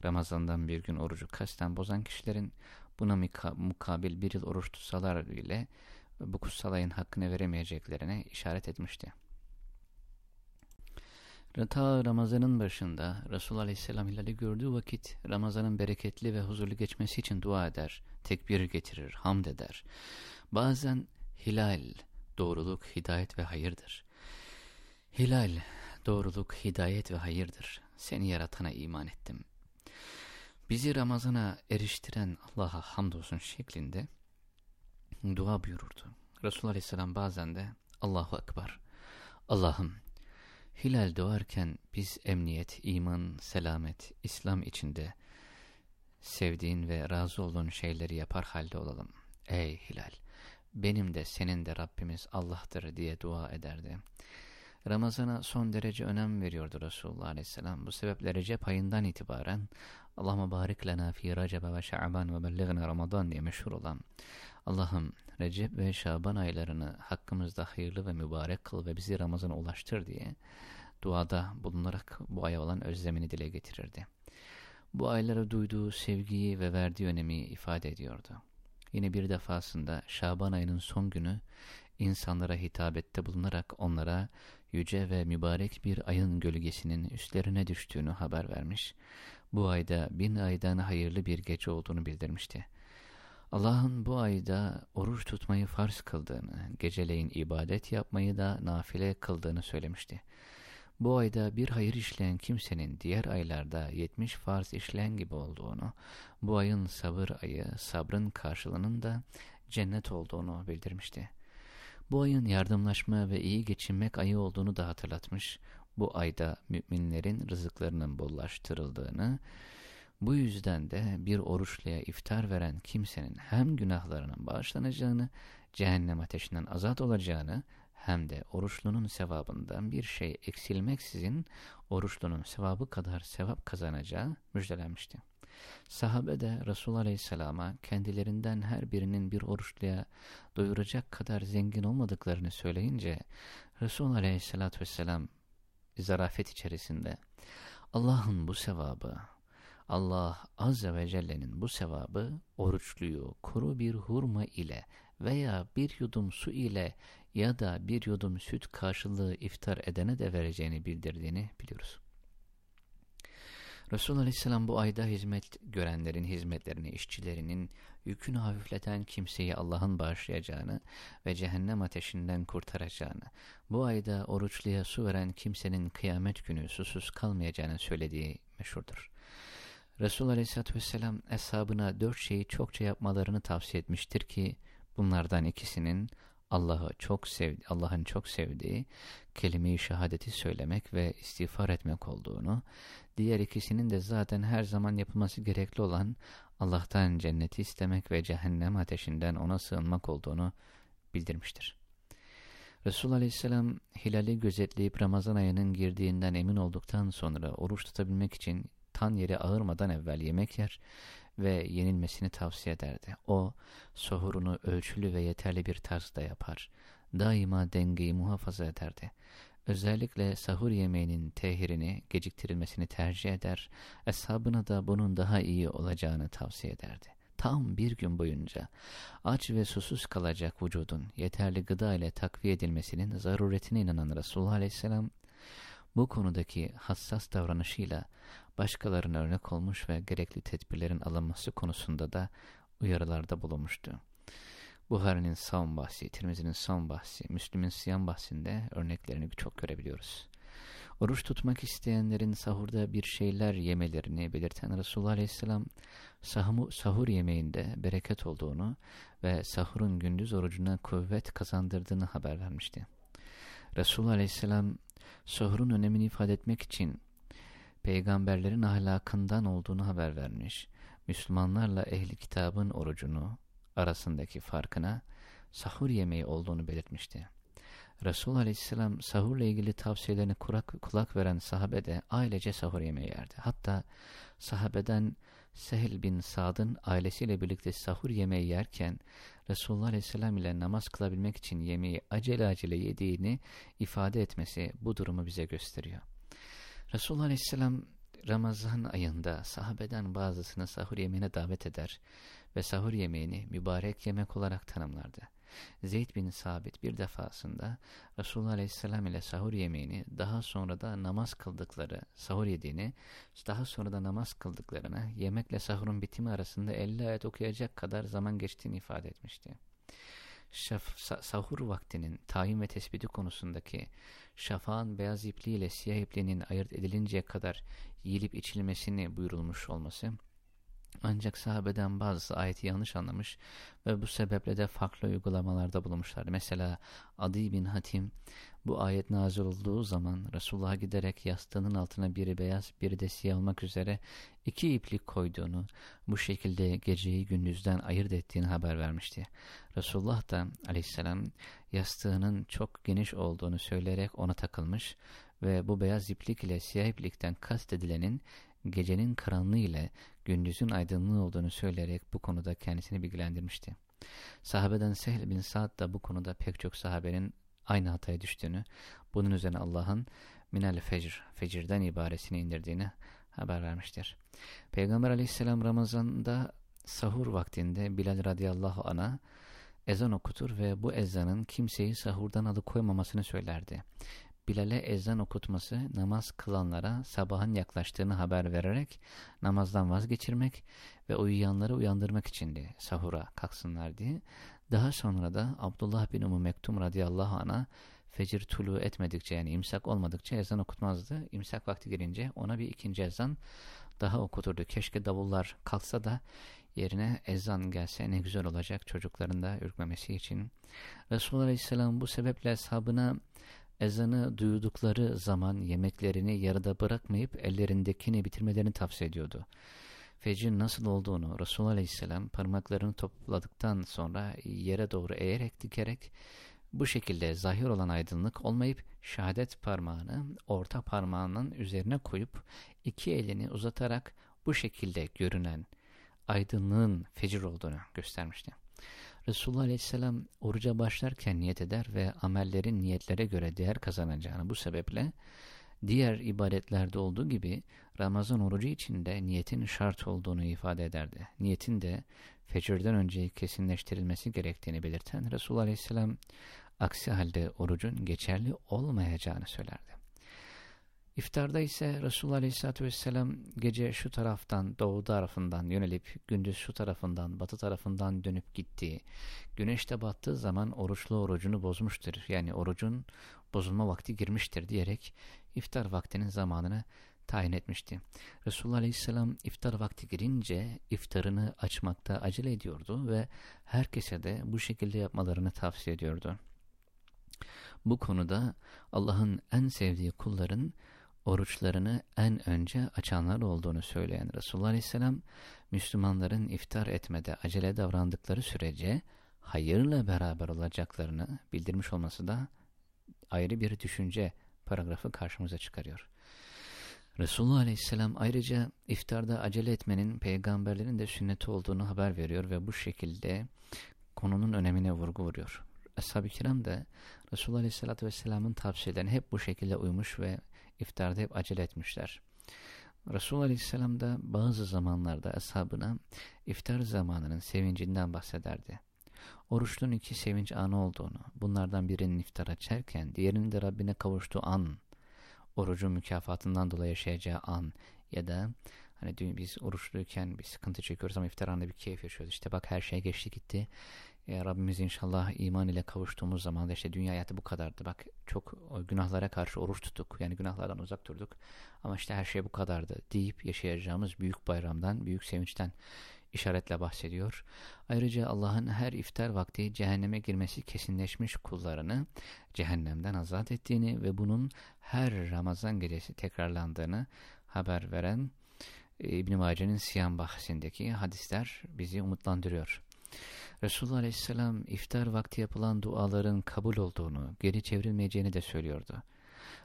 Ramazan'dan bir gün orucu kasten bozan kişilerin buna mukabil bir yıl oruç tutsalar bile bu kutsal ayın hakkını veremeyeceklerine işaret etmişti. Ta Ramazan'ın başında Resulullah Aleyhisselam hilali gördüğü vakit Ramazan'ın bereketli ve huzurlu geçmesi için dua eder, tekbir getirir, hamd eder. Bazen hilal, doğruluk, hidayet ve hayırdır. Hilal, doğruluk, hidayet ve hayırdır. Seni yaratana iman ettim. Bizi Ramazan'a eriştiren Allah'a hamdolsun şeklinde dua buyururdu. Resulullah Aleyhisselam bazen de Allahu Ekber. Allah'ım Hilal doğarken biz emniyet, iman, selamet, İslam içinde sevdiğin ve razı olduğun şeyleri yapar halde olalım. Ey Hilal! Benim de senin de Rabbimiz Allah'tır diye dua ederdi. Ramazana son derece önem veriyordu Resulullah Aleyhisselam. Bu sebeple Recep ayından itibaren Allahümme barik lena fi Recebe ve Şaban ve belligna Ramazan diye meşhur olan Allah'ım Recep ve Şaban aylarını hakkımızda hayırlı ve mübarek kıl ve bizi Ramazan'a ulaştır diye duada bulunarak bu aya olan özlemini dile getirirdi. Bu aylara duyduğu sevgiyi ve verdiği önemi ifade ediyordu. Yine bir defasında Şaban ayının son günü insanlara hitabette bulunarak onlara yüce ve mübarek bir ayın gölgesinin üstlerine düştüğünü haber vermiş, bu ayda bin aydan hayırlı bir gece olduğunu bildirmişti. Allah'ın bu ayda oruç tutmayı farz kıldığını, geceleyin ibadet yapmayı da nafile kıldığını söylemişti. Bu ayda bir hayır işleyen kimsenin diğer aylarda yetmiş farz işleyen gibi olduğunu, bu ayın sabır ayı, sabrın karşılığının da cennet olduğunu bildirmişti. Bu ayın yardımlaşma ve iyi geçinmek ayı olduğunu da hatırlatmış, bu ayda müminlerin rızıklarının bollaştırıldığını, bu yüzden de bir oruçluya iftar veren kimsenin hem günahlarının bağışlanacağını, cehennem ateşinden azat olacağını hem de oruçlunun sevabından bir şey eksilmeksizin oruçlunun sevabı kadar sevap kazanacağı müjdelenmişti. Sahabe de Resulullah Aleyhisselam'a kendilerinden her birinin bir oruçluya doyuracak kadar zengin olmadıklarını söyleyince Resulullah Aleyhisselatü Vesselam zarafet içerisinde Allah'ın bu sevabı Allah Azze ve Celle'nin bu sevabı oruçluyu kuru bir hurma ile veya bir yudum su ile ya da bir yudum süt karşılığı iftar edene de vereceğini bildirdiğini biliyoruz. Resulullah Aleyhisselam bu ayda hizmet görenlerin hizmetlerini, işçilerinin yükünü hafifleten kimseyi Allah'ın bağışlayacağını ve cehennem ateşinden kurtaracağını, bu ayda oruçluya su veren kimsenin kıyamet günü susuz kalmayacağını söylediği meşhurdur. Resulullah Aleyhisselatü Vesselam eshabına dört şeyi çokça yapmalarını tavsiye etmiştir ki bunlardan ikisinin Allah'ı çok sevdi, Allah'ın çok sevdiği kelime-i şehadeti söylemek ve istiğfar etmek olduğunu, diğer ikisinin de zaten her zaman yapılması gerekli olan Allah'tan cenneti istemek ve cehennem ateşinden ona sığınmak olduğunu bildirmiştir. Resulullah Aleyhisselam hilali gözetleyip Ramazan ayının girdiğinden emin olduktan sonra oruç tutabilmek için tan yeri ağırmadan evvel yemek yer ve yenilmesini tavsiye ederdi. O, sohurunu ölçülü ve yeterli bir tarzda yapar. Daima dengeyi muhafaza ederdi. Özellikle sahur yemeğinin tehirini, geciktirilmesini tercih eder, eshabına da bunun daha iyi olacağını tavsiye ederdi. Tam bir gün boyunca aç ve susuz kalacak vücudun yeterli gıda ile takviye edilmesinin zaruretine inanan Resulullah Aleyhisselam, bu konudaki hassas davranışıyla başkalarına örnek olmuş ve gerekli tedbirlerin alınması konusunda da uyarılarda bulunmuştu. Buhari'nin savun bahsi, Tirmizi'nin savun bahsi, Müslüm'ün siyam bahsinde örneklerini çok görebiliyoruz. Oruç tutmak isteyenlerin sahurda bir şeyler yemelerini belirten Resulullah Aleyhisselam sahur yemeğinde bereket olduğunu ve sahurun gündüz orucuna kuvvet kazandırdığını haber vermişti. Resulullah Aleyhisselam sahurun önemini ifade etmek için peygamberlerin ahlakından olduğunu haber vermiş. Müslümanlarla ehli kitabın orucunu arasındaki farkına sahur yemeği olduğunu belirtmişti. Resul Aleyhisselam sahurla ilgili tavsiyelerine kulak, kulak veren sahabe de ailece sahur yemeği yerdi. Hatta sahabeden Sehl bin Sad'ın ailesiyle birlikte sahur yemeği yerken Resulullah Aleyhisselam ile namaz kılabilmek için yemeği acele acele yediğini ifade etmesi bu durumu bize gösteriyor. Resulullah Aleyhisselam Ramazan ayında sahabeden bazısını sahur yemeğine davet eder ve sahur yemeğini mübarek yemek olarak tanımlardı. Zeyd bin Sabit bir defasında Resulullah Aleyhisselam ile sahur yemeğini daha sonra da namaz kıldıkları sahur yediğini daha sonra da namaz kıldıklarına yemekle sahurun bitimi arasında 50 ayet okuyacak kadar zaman geçtiğini ifade etmişti. Şaf, sahur vaktinin tayin ve tespiti konusundaki şafağın beyaz ipliği ile siyah ipliğinin ayırt edilinceye kadar yiyilip içilmesini buyurulmuş olması Ancak sahabeden bazısı ayeti yanlış anlamış ve bu sebeple de farklı uygulamalarda bulunmuşlar. Mesela Adi bin Hatim bu ayet nazil olduğu zaman Resulullah'a giderek yastığının altına biri beyaz biri de siyah olmak üzere iki iplik koyduğunu, bu şekilde geceyi gündüzden ayırt ettiğini haber vermişti. Resulullah da aleyhisselam yastığının çok geniş olduğunu söyleyerek ona takılmış ve bu beyaz iplik ile siyah iplikten kastedilenin gecenin karanlığı ile gündüzün aydınlığı olduğunu söyleyerek bu konuda kendisini bilgilendirmişti. Sahabeden Sehl bin Sa'd da bu konuda pek çok sahabenin aynı hataya düştüğünü, bunun üzerine Allah'ın minel fecr, fecirden ibaresini indirdiğini haber vermiştir. Peygamber aleyhisselam Ramazan'da sahur vaktinde Bilal radıyallahu ana ezan okutur ve bu ezanın kimseyi sahurdan alıkoymamasını söylerdi. Bilal'e ezan okutması namaz kılanlara sabahın yaklaştığını haber vererek namazdan vazgeçirmek ve uyuyanları uyandırmak içindi sahura kalksınlar diye. Daha sonra da Abdullah bin Umu Mektum radıyallahu anh'a fecir tulu etmedikçe yani imsak olmadıkça ezan okutmazdı. İmsak vakti gelince ona bir ikinci ezan daha okuturdu. Keşke davullar kalksa da yerine ezan gelse ne güzel olacak çocukların da ürkmemesi için. Resulullah Aleyhisselam bu sebeple ashabına ezanı duydukları zaman yemeklerini yarıda bırakmayıp ellerindekini bitirmelerini tavsiye ediyordu. Fecrin nasıl olduğunu Resulullah Aleyhisselam parmaklarını topladıktan sonra yere doğru eğerek dikerek bu şekilde zahir olan aydınlık olmayıp şehadet parmağını orta parmağının üzerine koyup iki elini uzatarak bu şekilde görünen aydınlığın fecir olduğunu göstermişti. Resulullah Aleyhisselam oruca başlarken niyet eder ve amellerin niyetlere göre değer kazanacağını bu sebeple diğer ibadetlerde olduğu gibi Ramazan orucu için de niyetin şart olduğunu ifade ederdi. Niyetin de fecirden önce kesinleştirilmesi gerektiğini belirten Resulullah Aleyhisselam aksi halde orucun geçerli olmayacağını söylerdi. İftarda ise Resulullah Aleyhisselatü Vesselam gece şu taraftan doğu tarafından yönelip gündüz şu tarafından batı tarafından dönüp gittiği, güneş de battığı zaman oruçlu orucunu bozmuştur. Yani orucun bozulma vakti girmiştir diyerek iftar vaktinin zamanını tayin etmişti. Resulullah Aleyhisselam iftar vakti girince iftarını açmakta acele ediyordu ve herkese de bu şekilde yapmalarını tavsiye ediyordu. Bu konuda Allah'ın en sevdiği kulların oruçlarını en önce açanlar olduğunu söyleyen Resulullah Aleyhisselam, Müslümanların iftar etmede acele davrandıkları sürece hayırla beraber olacaklarını bildirmiş olması da ayrı bir düşünce paragrafı karşımıza çıkarıyor. Resulullah Aleyhisselam ayrıca iftarda acele etmenin peygamberlerin de sünneti olduğunu haber veriyor ve bu şekilde konunun önemine vurgu vuruyor. Ashab-ı kiram da Resulullah Aleyhisselatü Vesselam'ın tavsiyelerine hep bu şekilde uymuş ve iftarda hep acele etmişler. Resulullah Aleyhisselam da bazı zamanlarda ashabına iftar zamanının sevincinden bahsederdi. Oruçluğun iki sevinç anı olduğunu, bunlardan birinin iftar açarken, diğerinin de Rabbine kavuştuğu an, orucun mükafatından dolayı yaşayacağı an ya da hani biz oruçluyken bir sıkıntı çekiyoruz ama iftar anında bir keyif yaşıyoruz. İşte bak her şey geçti gitti e, Rabbimiz inşallah iman ile kavuştuğumuz zaman da işte dünya hayatı bu kadardı. Bak çok günahlara karşı oruç tuttuk. Yani günahlardan uzak durduk. Ama işte her şey bu kadardı deyip yaşayacağımız büyük bayramdan, büyük sevinçten işaretle bahsediyor. Ayrıca Allah'ın her iftar vakti cehenneme girmesi kesinleşmiş kullarını cehennemden azat ettiğini ve bunun her Ramazan gecesi tekrarlandığını haber veren e, İbn-i Mace'nin Siyam bahsindeki hadisler bizi umutlandırıyor. Resulullah Aleyhisselam iftar vakti yapılan duaların kabul olduğunu, geri çevrilmeyeceğini de söylüyordu.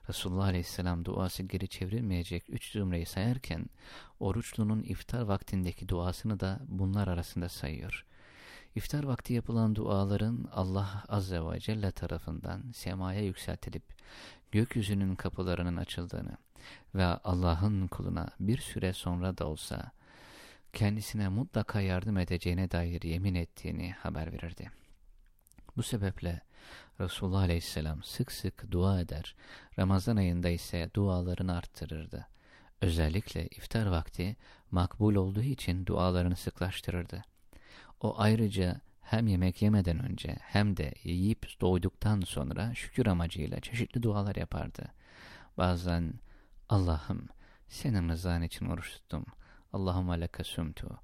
Resulullah Aleyhisselam duası geri çevrilmeyecek üç zümreyi sayarken, oruçlunun iftar vaktindeki duasını da bunlar arasında sayıyor. İftar vakti yapılan duaların Allah Azze ve Celle tarafından semaya yükseltilip gökyüzünün kapılarının açıldığını ve Allah'ın kuluna bir süre sonra da olsa kendisine mutlaka yardım edeceğine dair yemin ettiğini haber verirdi. Bu sebeple Resulullah Aleyhisselam sık sık dua eder, Ramazan ayında ise dualarını arttırırdı. Özellikle iftar vakti makbul olduğu için dualarını sıklaştırırdı. O ayrıca hem yemek yemeden önce hem de yiyip doyduktan sonra şükür amacıyla çeşitli dualar yapardı. Bazen Allah'ım senin rızan için oruç tuttum, Allahümme leke sumtu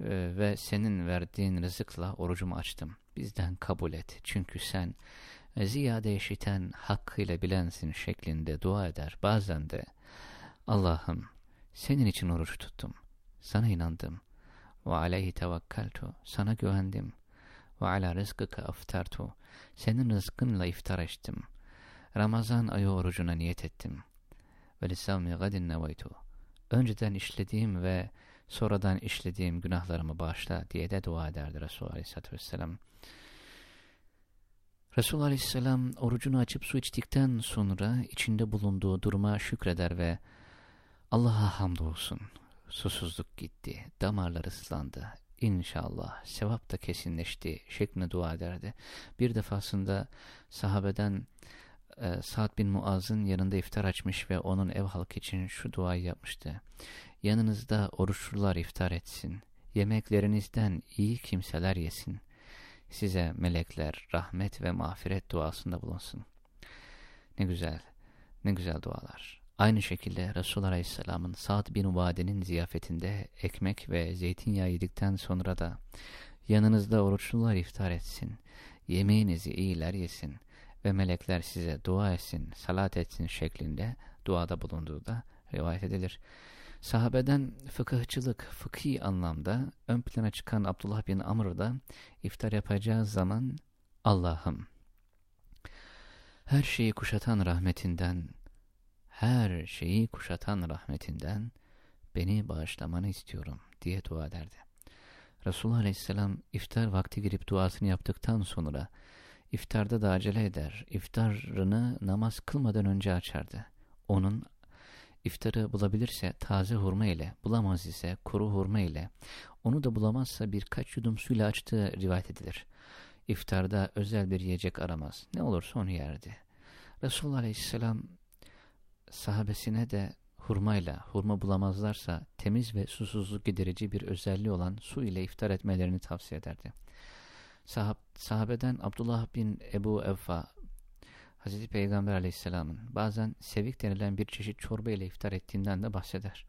e, ve senin verdiğin rızıkla orucumu açtım. Bizden kabul et. Çünkü sen ziyade işiten, hakkıyla bilensin şeklinde dua eder. Bazen de Allah'ım senin için oruç tuttum. Sana inandım. Ve aleyhi tevekkeltu. Sana güvendim. Ve ala rızkıka aftartu. Senin rızkınla iftar açtım. Ramazan ayı orucuna niyet ettim. Ve lisavmi gadin nevaytu. Önceden işlediğim ve sonradan işlediğim günahlarımı bağışla diye de dua ederdi Resulullah Aleyhisselatü Vesselam. Resulullah Aleyhisselam orucunu açıp su içtikten sonra içinde bulunduğu duruma şükreder ve Allah'a hamdolsun. Susuzluk gitti, damarlar ıslandı. İnşallah sevap da kesinleşti şeklinde dua ederdi. Bir defasında sahabeden e, Sa'd bin Muaz'ın yanında iftar açmış ve onun ev halkı için şu duayı yapmıştı. Yanınızda oruçlular iftar etsin. Yemeklerinizden iyi kimseler yesin. Size melekler rahmet ve mağfiret duasında bulunsun. Ne güzel, ne güzel dualar. Aynı şekilde Resulullah Aleyhisselam'ın Sa'd bin Ubade'nin ziyafetinde ekmek ve zeytinyağı yedikten sonra da yanınızda oruçlular iftar etsin, yemeğinizi iyiler yesin ve melekler size dua etsin, salat etsin şeklinde duada bulunduğu da rivayet edilir. Sahabeden fıkıhçılık, fıkhi anlamda ön plana çıkan Abdullah bin Amr da iftar yapacağı zaman Allah'ım her şeyi kuşatan rahmetinden her şeyi kuşatan rahmetinden beni bağışlamanı istiyorum diye dua ederdi. Resulullah Aleyhisselam iftar vakti girip duasını yaptıktan sonra iftarda da acele eder. İftarını namaz kılmadan önce açardı. Onun iftarı bulabilirse taze hurma ile, bulamaz ise kuru hurma ile, onu da bulamazsa birkaç yudum suyla açtığı rivayet edilir. İftarda özel bir yiyecek aramaz. Ne olursa onu yerdi. Resulullah Aleyhisselam sahabesine de hurmayla, hurma bulamazlarsa temiz ve susuzluk giderici bir özelliği olan su ile iftar etmelerini tavsiye ederdi. Sahab, sahabeden Abdullah bin Ebu Evfa, Hazreti Peygamber aleyhisselamın bazen sevik denilen bir çeşit çorba ile iftar ettiğinden de bahseder.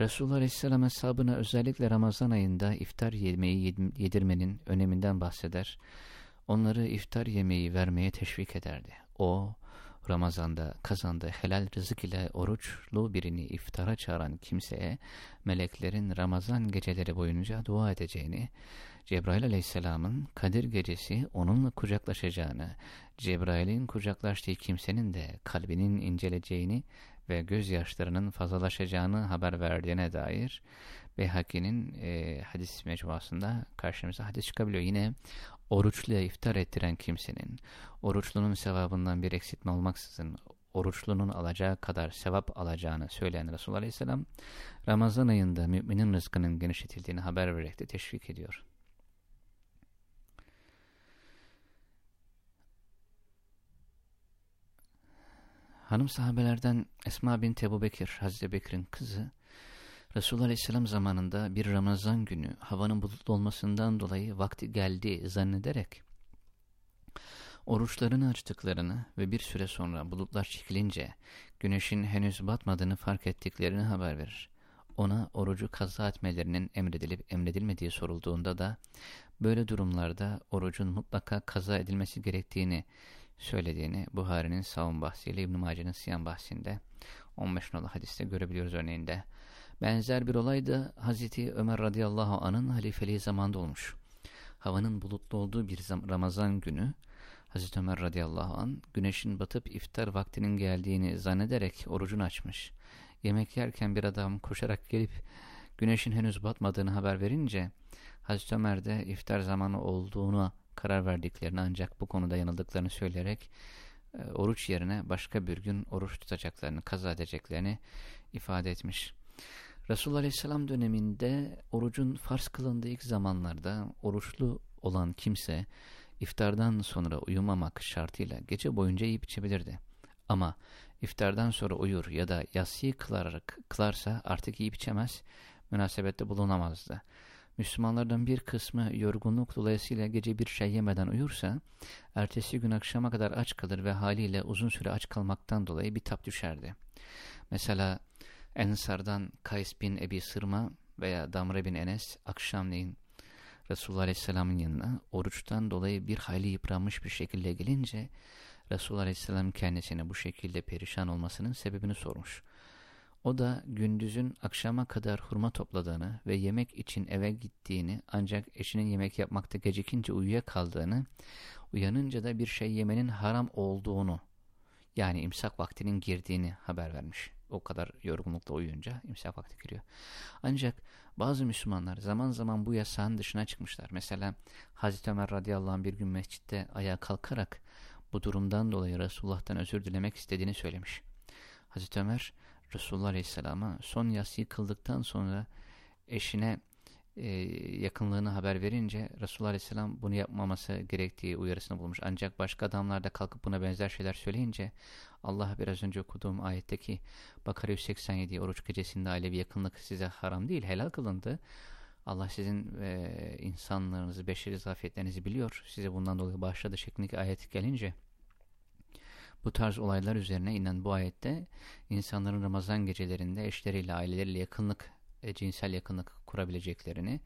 Resulullah aleyhisselam hesabına özellikle Ramazan ayında iftar yemeği yedirmenin öneminden bahseder. Onları iftar yemeği vermeye teşvik ederdi. O, Ramazan'da kazandığı helal rızık ile oruçlu birini iftara çağıran kimseye meleklerin Ramazan geceleri boyunca dua edeceğini, Cebrail aleyhisselamın Kadir gecesi onunla kucaklaşacağını, Cebrail'in kucaklaştığı kimsenin de kalbinin inceleceğini ve gözyaşlarının fazlalaşacağını haber verdiğine dair Beyhaki'nin e, hadis mecmuasında karşımıza hadis çıkabiliyor. Yine oruçluya iftar ettiren kimsenin, oruçlunun sevabından bir eksiltme olmaksızın oruçlunun alacağı kadar sevap alacağını söyleyen Resulullah Aleyhisselam, Ramazan ayında müminin rızkının genişletildiğini haber vererek de teşvik ediyor. Hanım sahabelerden Esma bin Ebu Bekir, Hazreti Bekir'in kızı, Resulullah Aleyhisselam zamanında bir Ramazan günü havanın bulutlu olmasından dolayı vakti geldi zannederek oruçlarını açtıklarını ve bir süre sonra bulutlar çekilince güneşin henüz batmadığını fark ettiklerini haber verir. Ona orucu kaza etmelerinin emredilip emredilmediği sorulduğunda da böyle durumlarda orucun mutlaka kaza edilmesi gerektiğini söylediğini Buhari'nin savun bahsiyle İbn-i Mace'nin siyan bahsinde 15 nolu hadiste görebiliyoruz örneğinde. Benzer bir olay da Hazreti Ömer radıyallahu anın halifeliği zamanda olmuş. Havanın bulutlu olduğu bir Ramazan günü Hazreti Ömer radıyallahu an güneşin batıp iftar vaktinin geldiğini zannederek orucunu açmış. Yemek yerken bir adam koşarak gelip güneşin henüz batmadığını haber verince Hazreti Ömer de iftar zamanı olduğunu karar verdiklerini ancak bu konuda yanıldıklarını söyleyerek e, oruç yerine başka bir gün oruç tutacaklarını, kaza edeceklerini ifade etmiş. Resulullah Aleyhisselam döneminde orucun farz kılındığı ilk zamanlarda oruçlu olan kimse iftardan sonra uyumamak şartıyla gece boyunca yiyip içebilirdi. Ama iftardan sonra uyur ya da yatsıyı kılarak kılarsa artık yiyip içemez, münasebette bulunamazdı. Müslümanlardan bir kısmı yorgunluk dolayısıyla gece bir şey yemeden uyursa, ertesi gün akşama kadar aç kalır ve haliyle uzun süre aç kalmaktan dolayı bir tap düşerdi. Mesela Ensardan Kays bin Ebi Sırma veya Damre bin Enes akşamleyin Resulullah Aleyhisselam'ın yanına oruçtan dolayı bir hayli yıpranmış bir şekilde gelince Resulullah Aleyhisselam kendisine bu şekilde perişan olmasının sebebini sormuş. O da gündüzün akşama kadar hurma topladığını ve yemek için eve gittiğini ancak eşinin yemek yapmakta gecikince uyuyakaldığını, uyanınca da bir şey yemenin haram olduğunu yani imsak vaktinin girdiğini haber vermiş. O kadar yorgunlukla uyuyunca imsak vakti giriyor. Ancak bazı Müslümanlar zaman zaman bu yasağın dışına çıkmışlar. Mesela Hazreti Ömer radıyallahu anh bir gün mescitte ayağa kalkarak bu durumdan dolayı Resulullah'tan özür dilemek istediğini söylemiş. Hazreti Ömer Resulullah Aleyhisselam'a son yasıyı kıldıktan sonra eşine e, yakınlığını haber verince Resulullah Aleyhisselam bunu yapmaması gerektiği uyarısını bulmuş. Ancak başka adamlar da kalkıp buna benzer şeyler söyleyince Allah biraz önce okuduğum ayetteki Bakara 187 oruç gecesinde ailevi yakınlık size haram değil helal kılındı. Allah sizin e, insanlarınızı, beşeri zafiyetlerinizi biliyor. Size bundan dolayı bağışladı şeklindeki ayet gelince bu tarz olaylar üzerine inen bu ayette insanların Ramazan gecelerinde eşleriyle, aileleriyle yakınlık, e, cinsel yakınlık kurabileceklerini,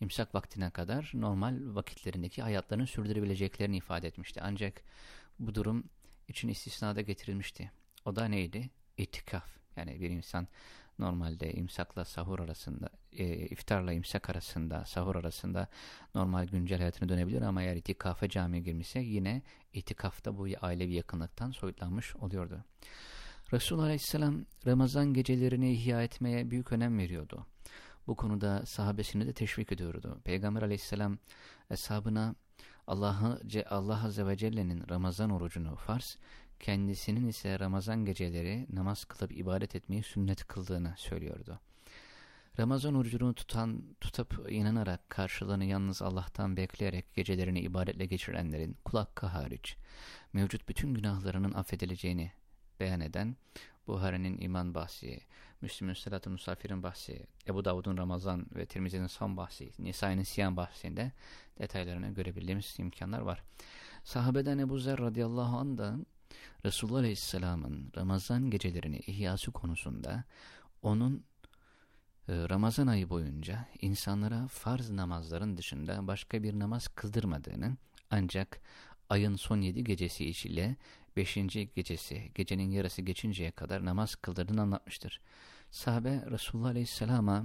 imsak vaktine kadar normal vakitlerindeki hayatlarını sürdürebileceklerini ifade etmişti. Ancak bu durum için istisnada getirilmişti. O da neydi? İtikaf. Yani bir insan normalde imsakla sahur arasında, e, iftarla imsak arasında, sahur arasında normal güncel hayatına dönebilir ama eğer itikafa camiye girmişse yine itikafta bu ailevi yakınlıktan soyutlanmış oluyordu. Resulullah Aleyhisselam Ramazan gecelerini ihya etmeye büyük önem veriyordu. Bu konuda sahabesini de teşvik ediyordu. Peygamber Aleyhisselam eshabına Allah, Allah Azze ve Celle'nin Ramazan orucunu farz, kendisinin ise Ramazan geceleri namaz kılıp ibadet etmeyi sünnet kıldığını söylüyordu. Ramazan orucunu tutan, tutup inanarak karşılığını yalnız Allah'tan bekleyerek gecelerini ibadetle geçirenlerin kulak hariç mevcut bütün günahlarının affedileceğini beyan eden Buhari'nin iman bahsi, Müslüm'ün Selat-ı Musafir'in bahsi, Ebu Davud'un Ramazan ve Tirmizi'nin son bahsi, Nisa'nın Siyan bahsinde detaylarını görebildiğimiz imkanlar var. Sahabeden Ebu Zer radıyallahu anh Resulullah Aleyhisselam'ın Ramazan gecelerini ihyası konusunda onun e, Ramazan ayı boyunca insanlara farz namazların dışında başka bir namaz kıldırmadığını ancak ayın son yedi gecesi ile beşinci gecesi gecenin yarısı geçinceye kadar namaz kıldırdığını anlatmıştır. Sahabe Resulullah Aleyhisselam'a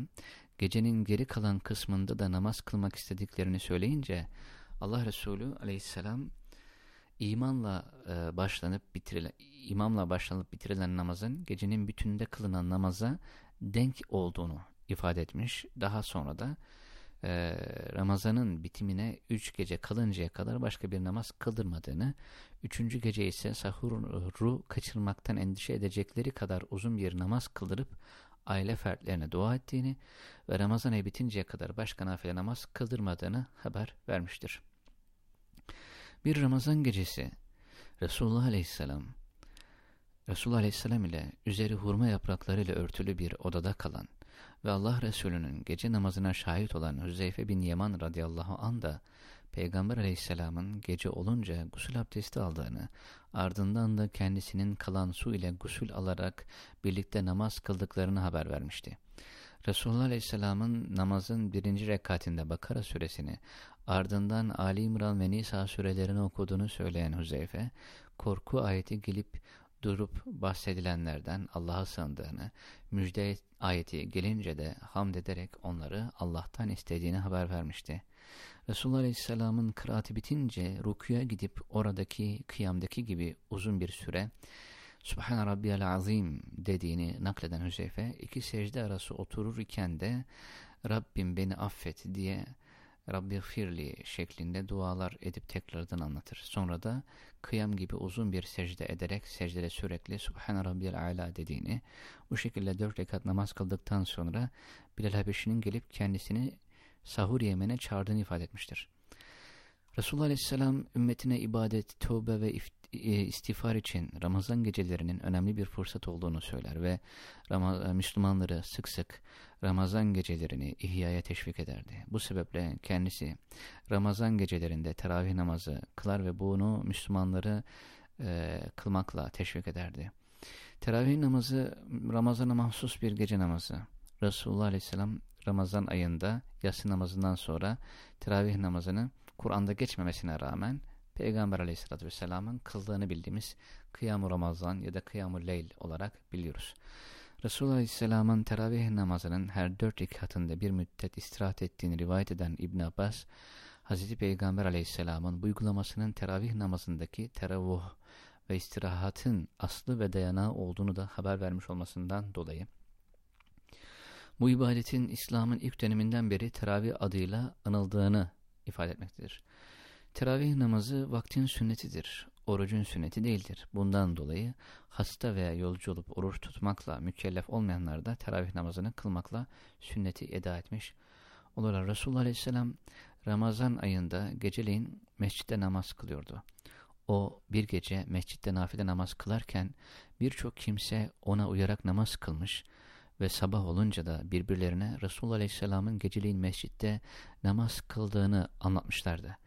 gecenin geri kalan kısmında da namaz kılmak istediklerini söyleyince Allah Resulü Aleyhisselam imanla e, başlanıp bitirilen imamla başlanıp bitirilen namazın gecenin bütününde kılınan namaza denk olduğunu ifade etmiş. Daha sonra da e, Ramazan'ın bitimine üç gece kalıncaya kadar başka bir namaz kıldırmadığını, üçüncü gece ise sahuru kaçırmaktan endişe edecekleri kadar uzun bir namaz kıldırıp aile fertlerine dua ettiğini ve Ramazan bitinceye kadar başka nafile namaz kıldırmadığını haber vermiştir. Bir Ramazan gecesi Resulullah Aleyhisselam Resulullah Aleyhisselam ile üzeri hurma yapraklarıyla örtülü bir odada kalan ve Allah Resulü'nün gece namazına şahit olan Hüzeyfe bin Yaman radıyallahu an da Peygamber aleyhisselamın gece olunca gusül abdesti aldığını, ardından da kendisinin kalan su ile gusül alarak birlikte namaz kıldıklarını haber vermişti. Resulullah Aleyhisselam'ın namazın birinci rekatinde Bakara suresini, ardından Ali İmran ve Nisa surelerini okuduğunu söyleyen Hüzeyfe, korku ayeti gelip durup bahsedilenlerden Allah'a sığındığını, müjde ayeti gelince de hamd ederek onları Allah'tan istediğini haber vermişti. Resulullah Aleyhisselam'ın kıraati bitince rukuya gidip oradaki kıyamdaki gibi uzun bir süre Subhan Rabbiyal Azim dediğini nakleden Hüzeyfe iki secde arası oturur iken de Rabbim beni affet diye Rabbi firli şeklinde dualar edip tekrardan anlatır. Sonra da kıyam gibi uzun bir secde ederek secdede sürekli Subhan Rabbiyal Ala dediğini, bu şekilde dört rekat namaz kıldıktan sonra Bilal Habeşi'nin gelip kendisini sahur yemene çağırdığını ifade etmiştir. Resulullah Aleyhisselam ümmetine ibadet, tövbe ve e, istiğfar için Ramazan gecelerinin önemli bir fırsat olduğunu söyler ve e, Müslümanları sık sık Ramazan gecelerini ihyaya teşvik ederdi. Bu sebeple kendisi Ramazan gecelerinde teravih namazı kılar ve bunu Müslümanları e, kılmakla teşvik ederdi. Teravih namazı Ramazan'a mahsus bir gece namazı. Resulullah Aleyhisselam Ramazan ayında yatsı namazından sonra teravih namazını Kur'an'da geçmemesine rağmen Peygamber aleyhissalatü vesselamın kıldığını bildiğimiz Kıyam-ı Ramazan ya da Kıyam-ı Leyl olarak biliyoruz. Resulullah aleyhisselamın teravih namazının her dört rekatında bir müddet istirahat ettiğini rivayet eden İbn Abbas, Hz. Peygamber aleyhisselamın bu uygulamasının teravih namazındaki teravuh ve istirahatın aslı ve dayanağı olduğunu da haber vermiş olmasından dolayı, bu ibadetin İslam'ın ilk döneminden beri teravih adıyla anıldığını ifade etmektedir. Teravih namazı vaktin sünnetidir, orucun sünneti değildir. Bundan dolayı hasta veya yolcu olup oruç tutmakla mükellef olmayanlar da teravih namazını kılmakla sünneti eda etmiş olurlar. Resulullah Aleyhisselam Ramazan ayında geceleyin mescitte namaz kılıyordu. O bir gece mescitte nafile namaz kılarken birçok kimse ona uyarak namaz kılmış ve sabah olunca da birbirlerine Resulullah Aleyhisselam'ın geceleyin mescitte namaz kıldığını anlatmışlardı.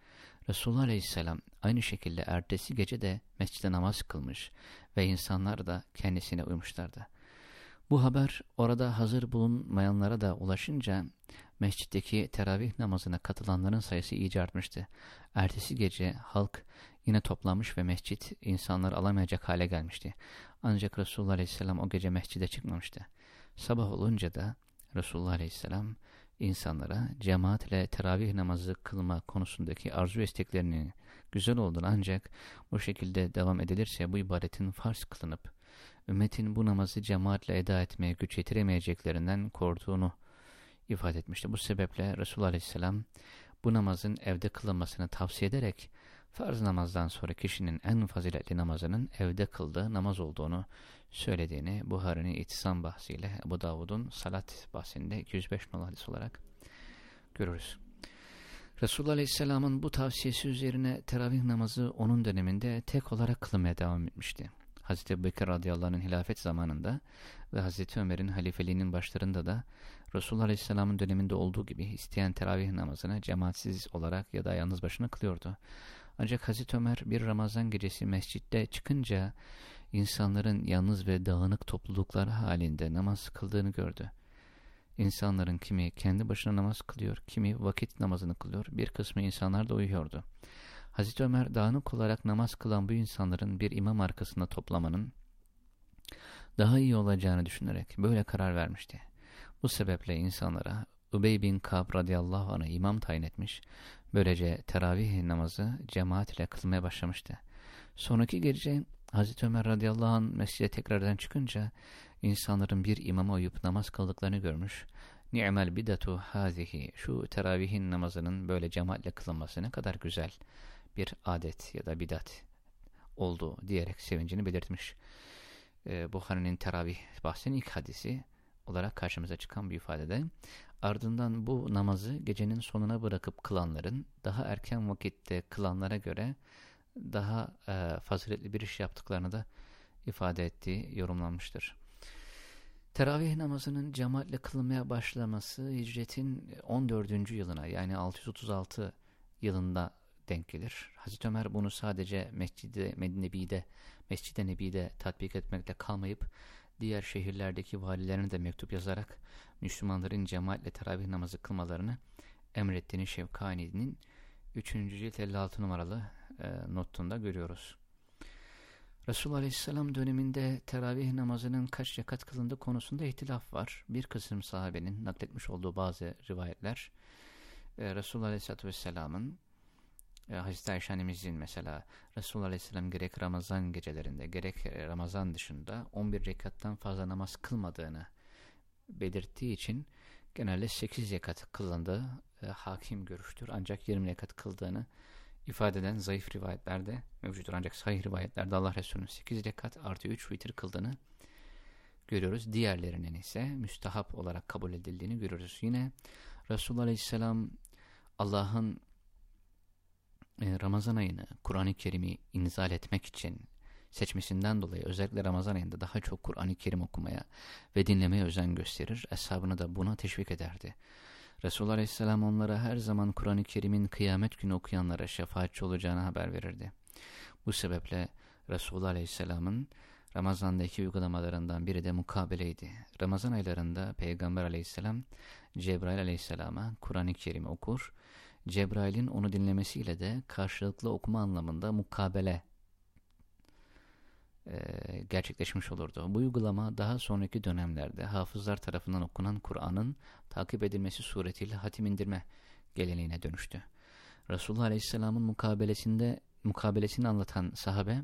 Resulullah Aleyhisselam aynı şekilde ertesi gece de mescide namaz kılmış ve insanlar da kendisine uymuşlardı. Bu haber orada hazır bulunmayanlara da ulaşınca mescitteki teravih namazına katılanların sayısı iyice artmıştı. Ertesi gece halk yine toplanmış ve mescit insanları alamayacak hale gelmişti. Ancak Resulullah Aleyhisselam o gece mescide çıkmamıştı. Sabah olunca da Resulullah Aleyhisselam insanlara cemaatle teravih namazı kılma konusundaki arzu isteklerinin güzel olduğunu ancak bu şekilde devam edilirse bu ibadetin farz kılınıp ümmetin bu namazı cemaatle eda etmeye güç yetiremeyeceklerinden korktuğunu ifade etmişti. Bu sebeple Resulullah Aleyhisselam bu namazın evde kılınmasını tavsiye ederek farz namazdan sonra kişinin en faziletli namazının evde kıldığı namaz olduğunu söylediğini Buhari'nin itisam bahsiyle Ebu Davud'un salat bahsinde 205 nol hadis olarak görürüz. Resulullah Aleyhisselam'ın bu tavsiyesi üzerine teravih namazı onun döneminde tek olarak kılmaya devam etmişti. Hazreti Bekir radıyallahu anh'ın hilafet zamanında ve Hazreti Ömer'in halifeliğinin başlarında da Resulullah Aleyhisselam'ın döneminde olduğu gibi isteyen teravih namazını cemaatsiz olarak ya da yalnız başına kılıyordu. Ancak Hazreti Ömer bir Ramazan gecesi mescitte çıkınca insanların yalnız ve dağınık topluluklar halinde namaz kıldığını gördü. İnsanların kimi kendi başına namaz kılıyor, kimi vakit namazını kılıyor, bir kısmı insanlar da uyuyordu. Hazreti Ömer dağınık olarak namaz kılan bu insanların bir imam arkasında toplamanın daha iyi olacağını düşünerek böyle karar vermişti. Bu sebeple insanlara Ubey bin Kab radıyallahu anh'a imam tayin etmiş, böylece teravih namazı cemaat ile kılmaya başlamıştı. Sonraki gece Hazreti Ömer radıyallahu anh mescide tekrardan çıkınca insanların bir imama uyup namaz kıldıklarını görmüş. Ni'mel bidatu hazihi şu teravihin namazının böyle cemaatle kılınması ne kadar güzel bir adet ya da bidat oldu diyerek sevincini belirtmiş. Ee, Bukhari'nin teravih bahsinin ilk hadisi olarak karşımıza çıkan bir ifadede ardından bu namazı gecenin sonuna bırakıp kılanların daha erken vakitte kılanlara göre daha e, faziletli bir iş yaptıklarını da ifade ettiği yorumlanmıştır. Teravih namazının cemaatle kılınmaya başlaması hicretin 14. yılına yani 636 yılında denk gelir. Hazreti Ömer bunu sadece Mescid-i Nebi'de, Mescid-i Nebi'de tatbik etmekle kalmayıp diğer şehirlerdeki valilerine de mektup yazarak Müslümanların cemaatle teravih namazı kılmalarını emrettiğini Şevkani'nin 3. cilt 56 numaralı e, notunda görüyoruz. Resulullah Aleyhisselam döneminde teravih namazının kaç rekat kılındığı konusunda ihtilaf var. Bir kısım sahabenin nakletmiş olduğu bazı rivayetler e, Resulullah Aleyhisselatü Vesselam'ın e, Hazreti Ayşe annemizin mesela Resulullah Aleyhisselam gerek Ramazan gecelerinde gerek Ramazan dışında 11 rekattan fazla namaz kılmadığını belirttiği için genelde 8 rekat kılındığı e, hakim görüştür. Ancak 20 rekat kıldığını ifade eden zayıf rivayetlerde mevcuttur. Ancak sahih rivayetlerde Allah Resulü'nün 8 rekat artı 3 vitir kıldığını görüyoruz. Diğerlerinin ise müstahap olarak kabul edildiğini görüyoruz. Yine Resulullah Aleyhisselam Allah'ın e, Ramazan ayını Kur'an-ı Kerim'i inzal etmek için seçmesinden dolayı özellikle Ramazan ayında daha çok Kur'an-ı Kerim okumaya ve dinlemeye özen gösterir. Eshabını da buna teşvik ederdi. Resulullah Aleyhisselam onlara her zaman Kur'an-ı Kerim'in kıyamet günü okuyanlara şefaatçi olacağını haber verirdi. Bu sebeple Resulullah Aleyhisselam'ın Ramazan'daki uygulamalarından biri de mukabeleydi. Ramazan aylarında Peygamber Aleyhisselam Cebrail aleyhisselama Kur'an-ı Kerim okur. Cebrail'in onu dinlemesiyle de karşılıklı okuma anlamında mukabele e, gerçekleşmiş olurdu. Bu uygulama daha sonraki dönemlerde hafızlar tarafından okunan Kur'an'ın takip edilmesi suretiyle hatim indirme geleneğine dönüştü. Resulullah Aleyhisselam'ın mukabelesinde mukabelesini anlatan sahabe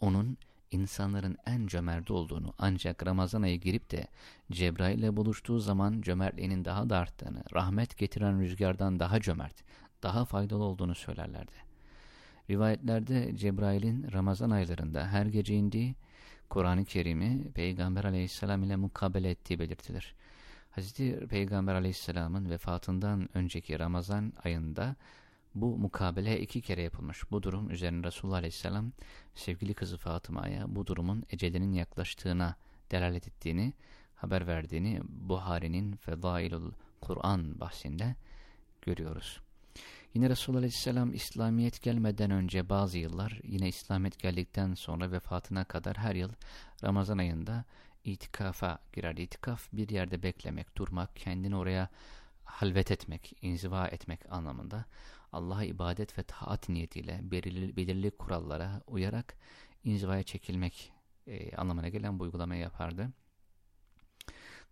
onun insanların en cömerti olduğunu ancak Ramazan ayı girip de Cebrail ile buluştuğu zaman cömertliğinin daha da arttığını, rahmet getiren rüzgardan daha cömert, daha faydalı olduğunu söylerlerdi. Rivayetlerde Cebrail'in Ramazan aylarında her gece indiği Kur'an-ı Kerim'i Peygamber aleyhisselam ile mukabele ettiği belirtilir. Hazreti Peygamber aleyhisselamın vefatından önceki Ramazan ayında bu mukabele iki kere yapılmış. Bu durum üzerine Resulullah Aleyhisselam sevgili kızı Fatıma'ya bu durumun ecelinin yaklaştığına delalet ettiğini, haber verdiğini Buhari'nin Fedailul Kur'an bahsinde görüyoruz. Yine Resulullah Aleyhisselam İslamiyet gelmeden önce bazı yıllar yine İslamiyet geldikten sonra vefatına kadar her yıl Ramazan ayında itikafa girer. İtikaf bir yerde beklemek, durmak, kendini oraya halvet etmek, inziva etmek anlamında Allah'a ibadet ve taat niyetiyle belirli, belirli kurallara uyarak inzivaya çekilmek e, anlamına gelen bu uygulamayı yapardı.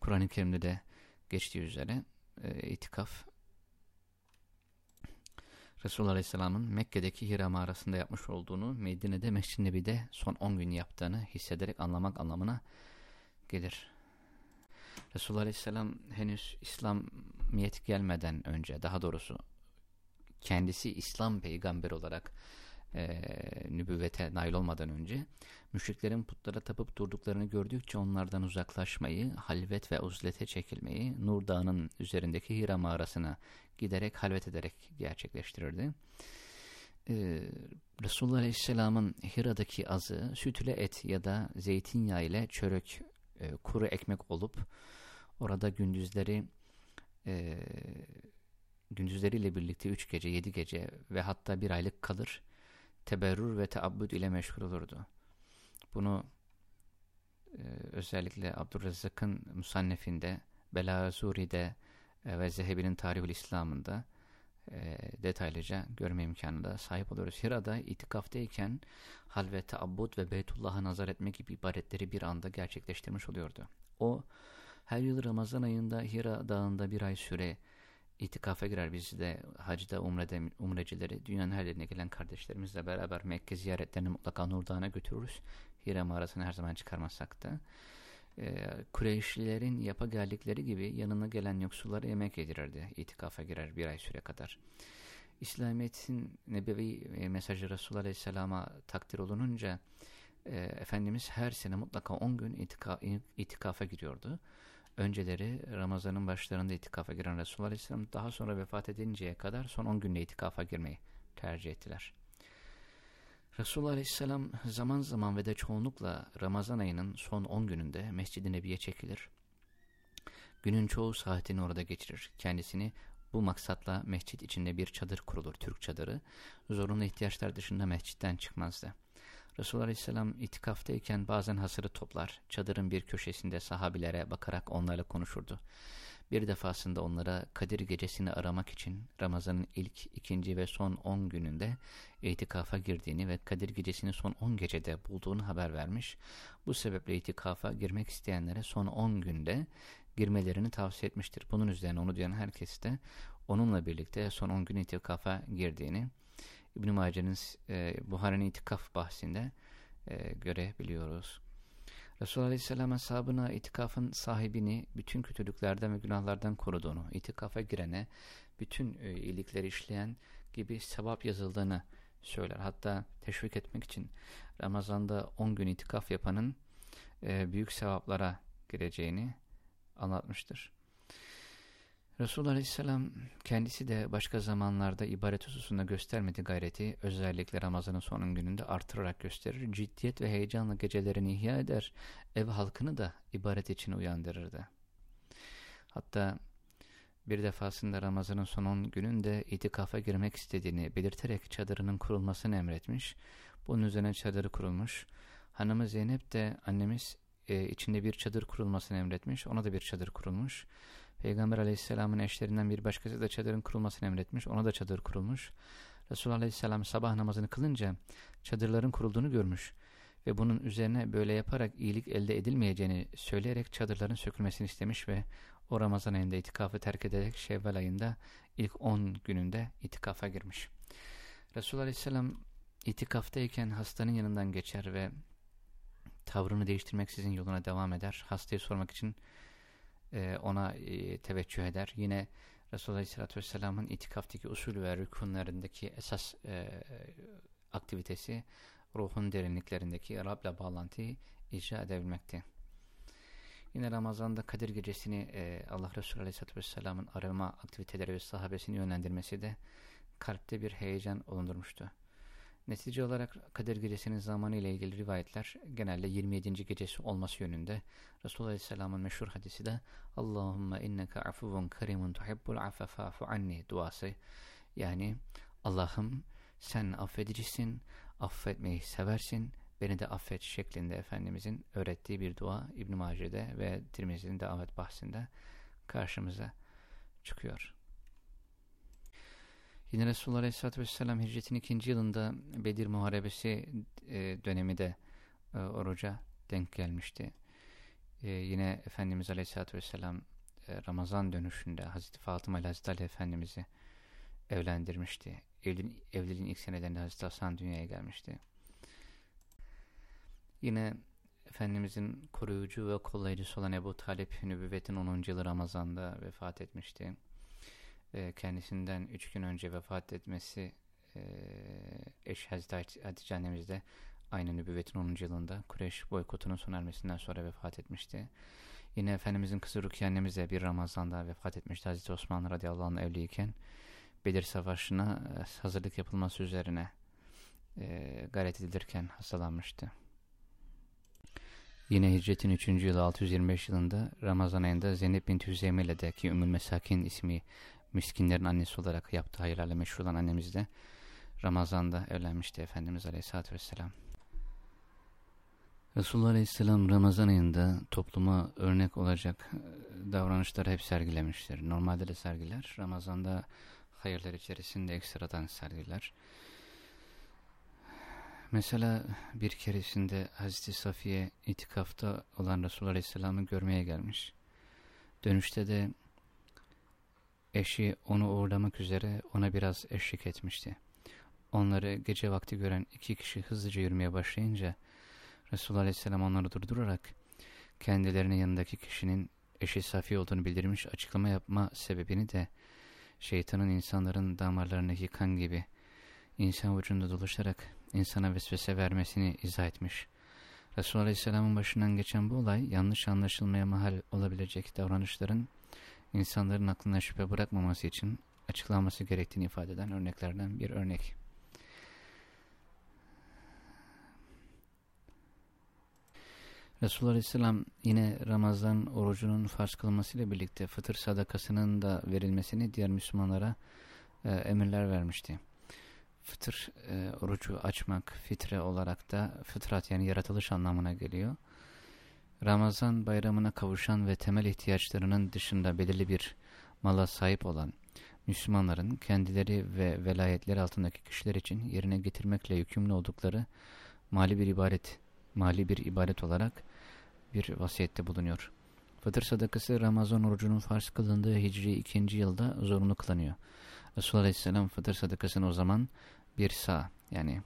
Kur'an-ı Kerim'de de geçtiği üzere e, itikaf Resulullah Aleyhisselam'ın Mekke'deki Hira mağarasında yapmış olduğunu Medine'de Mescid-i Nebi'de son 10 gün yaptığını hissederek anlamak anlamına gelir. Resulullah Aleyhisselam henüz İslamiyet gelmeden önce daha doğrusu kendisi İslam peygamber olarak e, nübüvvete nail olmadan önce müşriklerin putlara tapıp durduklarını gördükçe onlardan uzaklaşmayı, halvet ve uzlete çekilmeyi Nur Dağı'nın üzerindeki Hira mağarasına giderek halvet ederek gerçekleştirirdi. Ee, Resulullah Aleyhisselam'ın Hira'daki azı sütüle et ya da zeytinyağı ile çörek, e, kuru ekmek olup orada gündüzleri e, gündüzleriyle birlikte üç gece, yedi gece ve hatta bir aylık kalır, teberrür ve teabbüd ile meşgul olurdu. Bunu e, özellikle Abdurrezzak'ın Musannef'inde, Belazuri'de e, ve Zehebi'nin Tarihül İslam'ında e, detaylıca görme imkanına sahip oluyoruz. Hira'da itikaftayken hal ve teabbud ve Beytullah'a nazar etme gibi ibadetleri bir anda gerçekleştirmiş oluyordu. O her yıl Ramazan ayında Hira dağında bir ay süre itikafa girer. Biz de hacda, umrede, umrecileri, dünyanın her yerine gelen kardeşlerimizle beraber Mekke ziyaretlerini mutlaka Nur Dağı'na götürürüz. Hira mağarasını her zaman çıkarmazsak da. Ee, Kureyşlilerin yapa geldikleri gibi yanına gelen yoksullara yemek yedirirdi. İtikafa girer bir ay süre kadar. İslamiyet'in nebevi e, mesajı Resulullah Aleyhisselam'a takdir olununca e, Efendimiz her sene mutlaka 10 gün itika, itikafa giriyordu. Önceleri Ramazan'ın başlarında itikafa giren Resulullah Aleyhisselam daha sonra vefat edinceye kadar son 10 günde itikafa girmeyi tercih ettiler. Resulullah Aleyhisselam zaman zaman ve de çoğunlukla Ramazan ayının son 10 gününde Mescid-i Nebi'ye çekilir. Günün çoğu saatini orada geçirir. Kendisini bu maksatla mescit içinde bir çadır kurulur, Türk çadırı. Zorunlu ihtiyaçlar dışında mescitten çıkmazdı. Resulullah Aleyhisselam itikaftayken bazen hasırı toplar, çadırın bir köşesinde sahabilere bakarak onlarla konuşurdu. Bir defasında onlara Kadir gecesini aramak için Ramazan'ın ilk, ikinci ve son on gününde itikafa girdiğini ve Kadir gecesini son on gecede bulduğunu haber vermiş. Bu sebeple itikafa girmek isteyenlere son on günde girmelerini tavsiye etmiştir. Bunun üzerine onu duyan herkes de onunla birlikte son on gün itikafa girdiğini İbn-i Mace'nin e, Buhari'nin itikaf bahsinde e, görebiliyoruz. Resulullah Aleyhisselam ashabına itikafın sahibini bütün kötülüklerden ve günahlardan koruduğunu, itikafa girene bütün e, iyilikleri işleyen gibi sevap yazıldığını söyler. Hatta teşvik etmek için Ramazan'da 10 gün itikaf yapanın e, büyük sevaplara gireceğini anlatmıştır. Resulullah Aleyhisselam kendisi de başka zamanlarda ibadet hususunda göstermediği gayreti özellikle Ramazan'ın son gününde artırarak gösterir. Ciddiyet ve heyecanla gecelerini ihya eder. Ev halkını da ibadet için uyandırırdı. Hatta bir defasında Ramazan'ın son 10 gününde itikafa girmek istediğini belirterek çadırının kurulmasını emretmiş. Bunun üzerine çadırı kurulmuş. Hanımı Zeynep de annemiz e, içinde bir çadır kurulmasını emretmiş. Ona da bir çadır kurulmuş. Peygamber aleyhisselamın eşlerinden bir başkası da çadırın kurulmasını emretmiş. Ona da çadır kurulmuş. Resulullah aleyhisselam sabah namazını kılınca çadırların kurulduğunu görmüş. Ve bunun üzerine böyle yaparak iyilik elde edilmeyeceğini söyleyerek çadırların sökülmesini istemiş ve o Ramazan ayında itikafı terk ederek Şevval ayında ilk 10 gününde itikafa girmiş. Resulullah aleyhisselam itikaftayken hastanın yanından geçer ve tavrını değiştirmek sizin yoluna devam eder. Hastayı sormak için e, ona e, teveccüh eder. Yine Resulullah Aleyhisselatü Vesselam'ın itikaftaki usul ve rükunlarındaki esas e, aktivitesi ruhun derinliklerindeki Rab'la bağlantıyı icra edebilmekte. Yine Ramazan'da Kadir Gecesi'ni e, Allah Resulü Aleyhisselatü Vesselam'ın arama aktiviteleri ve sahabesini yönlendirmesi de kalpte bir heyecan olundurmuştu. Netice olarak Kadir Gecesi'nin zamanı ile ilgili rivayetler genelde 27. gecesi olması yönünde. Resulullah Aleyhisselam'ın meşhur hadisi de Allahümme inneke afuvun karimun tuhibbul affafafu anni duası. Yani Allah'ım sen affedicisin, affetmeyi seversin, beni de affet şeklinde Efendimizin öğrettiği bir dua İbn-i Mace'de ve Tirmizi'nin davet bahsinde karşımıza çıkıyor. Yine Resulullah Aleyhisselatü Vesselam hicretin ikinci yılında Bedir Muharebesi e, dönemi de e, oruca denk gelmişti. E, yine Efendimiz Aleyhisselatü Vesselam e, Ramazan dönüşünde Hazreti Fatıma ile Hazreti Ali Efendimiz'i evlendirmişti. Evliliğin, evliliğin ilk senelerinde Hazreti Hasan dünyaya gelmişti. Yine Efendimizin koruyucu ve kollayıcısı olan Ebu Talip nübüvvetin 10. yılı Ramazan'da vefat etmişti. E, kendisinden 3 gün önce vefat etmesi e, eş Hazreti Hatice annemiz de aynı nübüvvetin 10. yılında Kureyş boykotunun sona ermesinden sonra vefat etmişti. Yine Efendimizin kızı Rukiye annemiz de bir Ramazan'da vefat etmişti. Hazreti Osman radıyallahu anh evliyken Bedir Savaşı'na e, hazırlık yapılması üzerine e, gayret edilirken hastalanmıştı. Yine hicretin 3. yılı 625 yılında Ramazan ayında Zeynep bin Hüzeyme ile de ki Ümmül Mesakin ismi miskinlerin annesi olarak yaptığı hayırlarla meşhur olan annemiz de Ramazan'da evlenmişti Efendimiz Aleyhisselatü Vesselam. Resulullah Aleyhisselam Ramazan ayında topluma örnek olacak e, davranışları hep sergilemiştir. Normalde de sergiler. Ramazan'da hayırlar içerisinde ekstradan sergiler. Mesela bir keresinde Hazreti Safiye itikafta olan Resulullah Aleyhisselam'ı görmeye gelmiş. Dönüşte de eşi onu uğurlamak üzere ona biraz eşlik etmişti. Onları gece vakti gören iki kişi hızlıca yürümeye başlayınca Resulullah Aleyhisselam onları durdurarak kendilerinin yanındaki kişinin eşi Safiye olduğunu bildirmiş açıklama yapma sebebini de şeytanın insanların damarlarını yıkan gibi insan vücudunda dolaşarak insana vesvese vermesini izah etmiş. Resulullah Aleyhisselam'ın başından geçen bu olay yanlış anlaşılmaya mahal olabilecek davranışların insanların aklına şüphe bırakmaması için açıklanması gerektiğini ifade eden örneklerden bir örnek. Resulullah Aleyhisselam yine Ramazan orucunun farz kılmasıyla birlikte fıtır sadakasının da verilmesini diğer Müslümanlara e, emirler vermişti. Fıtır e, orucu açmak fitre olarak da fıtrat yani yaratılış anlamına geliyor. Ramazan bayramına kavuşan ve temel ihtiyaçlarının dışında belirli bir mala sahip olan Müslümanların kendileri ve velayetleri altındaki kişiler için yerine getirmekle yükümlü oldukları mali bir ibadet, mali bir ibadet olarak bir vasiyette bulunuyor. Fıtır sadakası Ramazan orucunun farz kılındığı Hicri 2. yılda zorunlu kılanıyor. Resulullah Aleyhisselam fıtır sadakasını o zaman bir sağ yani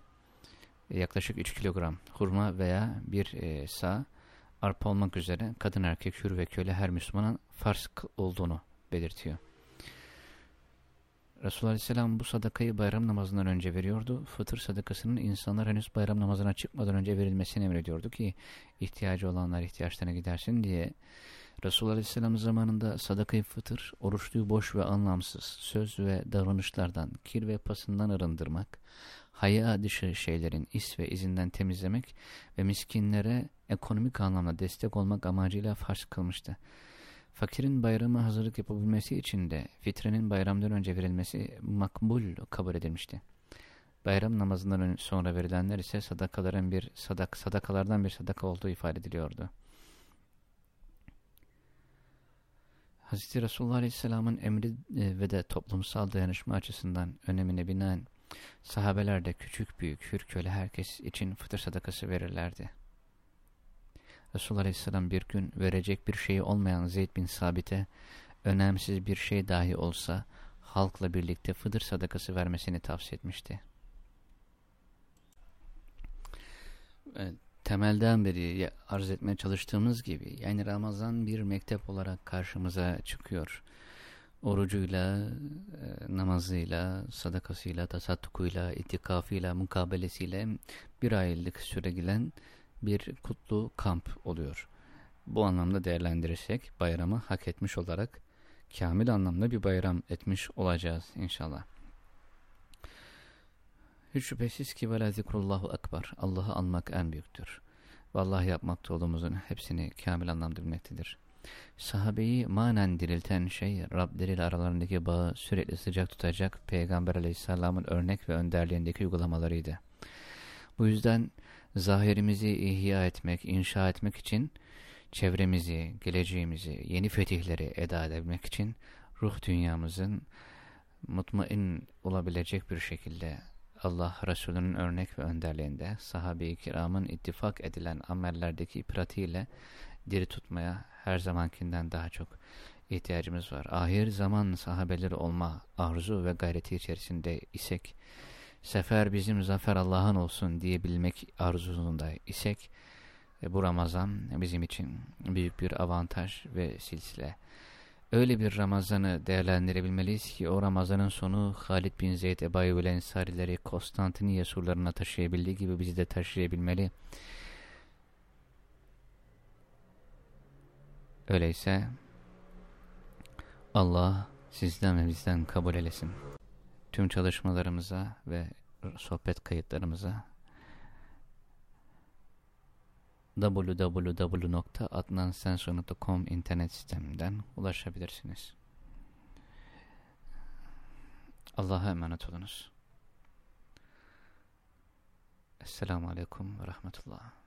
yaklaşık 3 kilogram hurma veya bir e, sağ arpa olmak üzere kadın erkek hür ve köle her Müslümanın farz olduğunu belirtiyor. Resulullah Aleyhisselam bu sadakayı bayram namazından önce veriyordu. Fıtır sadakasının insanlar henüz bayram namazına çıkmadan önce verilmesini emrediyordu ki ihtiyacı olanlar ihtiyaçlarına gidersin diye. Resulullah Aleyhisselam zamanında sadakayı fıtır, oruçluyu boş ve anlamsız söz ve davranışlardan, kir ve pasından arındırmak, haya dışı şeylerin is ve izinden temizlemek ve miskinlere ekonomik anlamda destek olmak amacıyla farz kılmıştı. Fakirin bayrama hazırlık yapabilmesi için de fitrenin bayramdan önce verilmesi makbul kabul edilmişti. Bayram namazından sonra verilenler ise sadakaların bir sadak sadakalardan bir sadaka olduğu ifade ediliyordu. Hz. Resulullah Aleyhisselam'ın emri e, ve de toplumsal dayanışma açısından önemine binaen sahabeler de küçük büyük hür köle herkes için fıtır sadakası verirlerdi. Resulullah Aleyhisselam bir gün verecek bir şeyi olmayan Zeyd bin Sabit'e önemsiz bir şey dahi olsa halkla birlikte fıdır sadakası vermesini tavsiye etmişti. Evet, temelden beri arz etmeye çalıştığımız gibi yani Ramazan bir mektep olarak karşımıza çıkıyor. Orucuyla, e, namazıyla, sadakasıyla, tasattukuyla, itikafıyla, mukabelesiyle bir aylık süre gelen bir kutlu kamp oluyor. Bu anlamda değerlendirirsek bayramı hak etmiş olarak kamil anlamda bir bayram etmiş olacağız inşallah. Hiç şüphesiz ki vela zikrullahu akbar. Allah'ı anmak en büyüktür. Vallahi yapmakta olduğumuzun hepsini kamil anlamda bilmektedir. Sahabeyi manen dirilten şey Rableriyle aralarındaki bağı sürekli sıcak tutacak Peygamber aleyhisselamın örnek ve önderliğindeki uygulamalarıydı. Bu yüzden zahirimizi ihya etmek, inşa etmek için çevremizi, geleceğimizi, yeni fetihleri eda edebilmek için ruh dünyamızın mutmain olabilecek bir şekilde Allah Resulü'nün örnek ve önderliğinde sahabe-i kiramın ittifak edilen amellerdeki pratiğiyle diri tutmaya her zamankinden daha çok ihtiyacımız var. Ahir zaman sahabeleri olma arzu ve gayreti içerisinde isek, sefer bizim zafer Allah'ın olsun diyebilmek arzusunda isek, e, bu Ramazan bizim için büyük bir avantaj ve silsile. Öyle bir Ramazan'ı değerlendirebilmeliyiz ki o Ramazan'ın sonu Halid bin Zeyd Ebu Eyyub Ensarileri Konstantiniye surlarına taşıyabildiği gibi bizi de taşıyabilmeli. Öyleyse Allah sizden ve bizden kabul eylesin. Tüm çalışmalarımıza ve sohbet kayıtlarımıza www.adnansensor.com internet sisteminden ulaşabilirsiniz. Allah'a emanet olunuz. Esselamu Aleyküm ve Rahmetullah.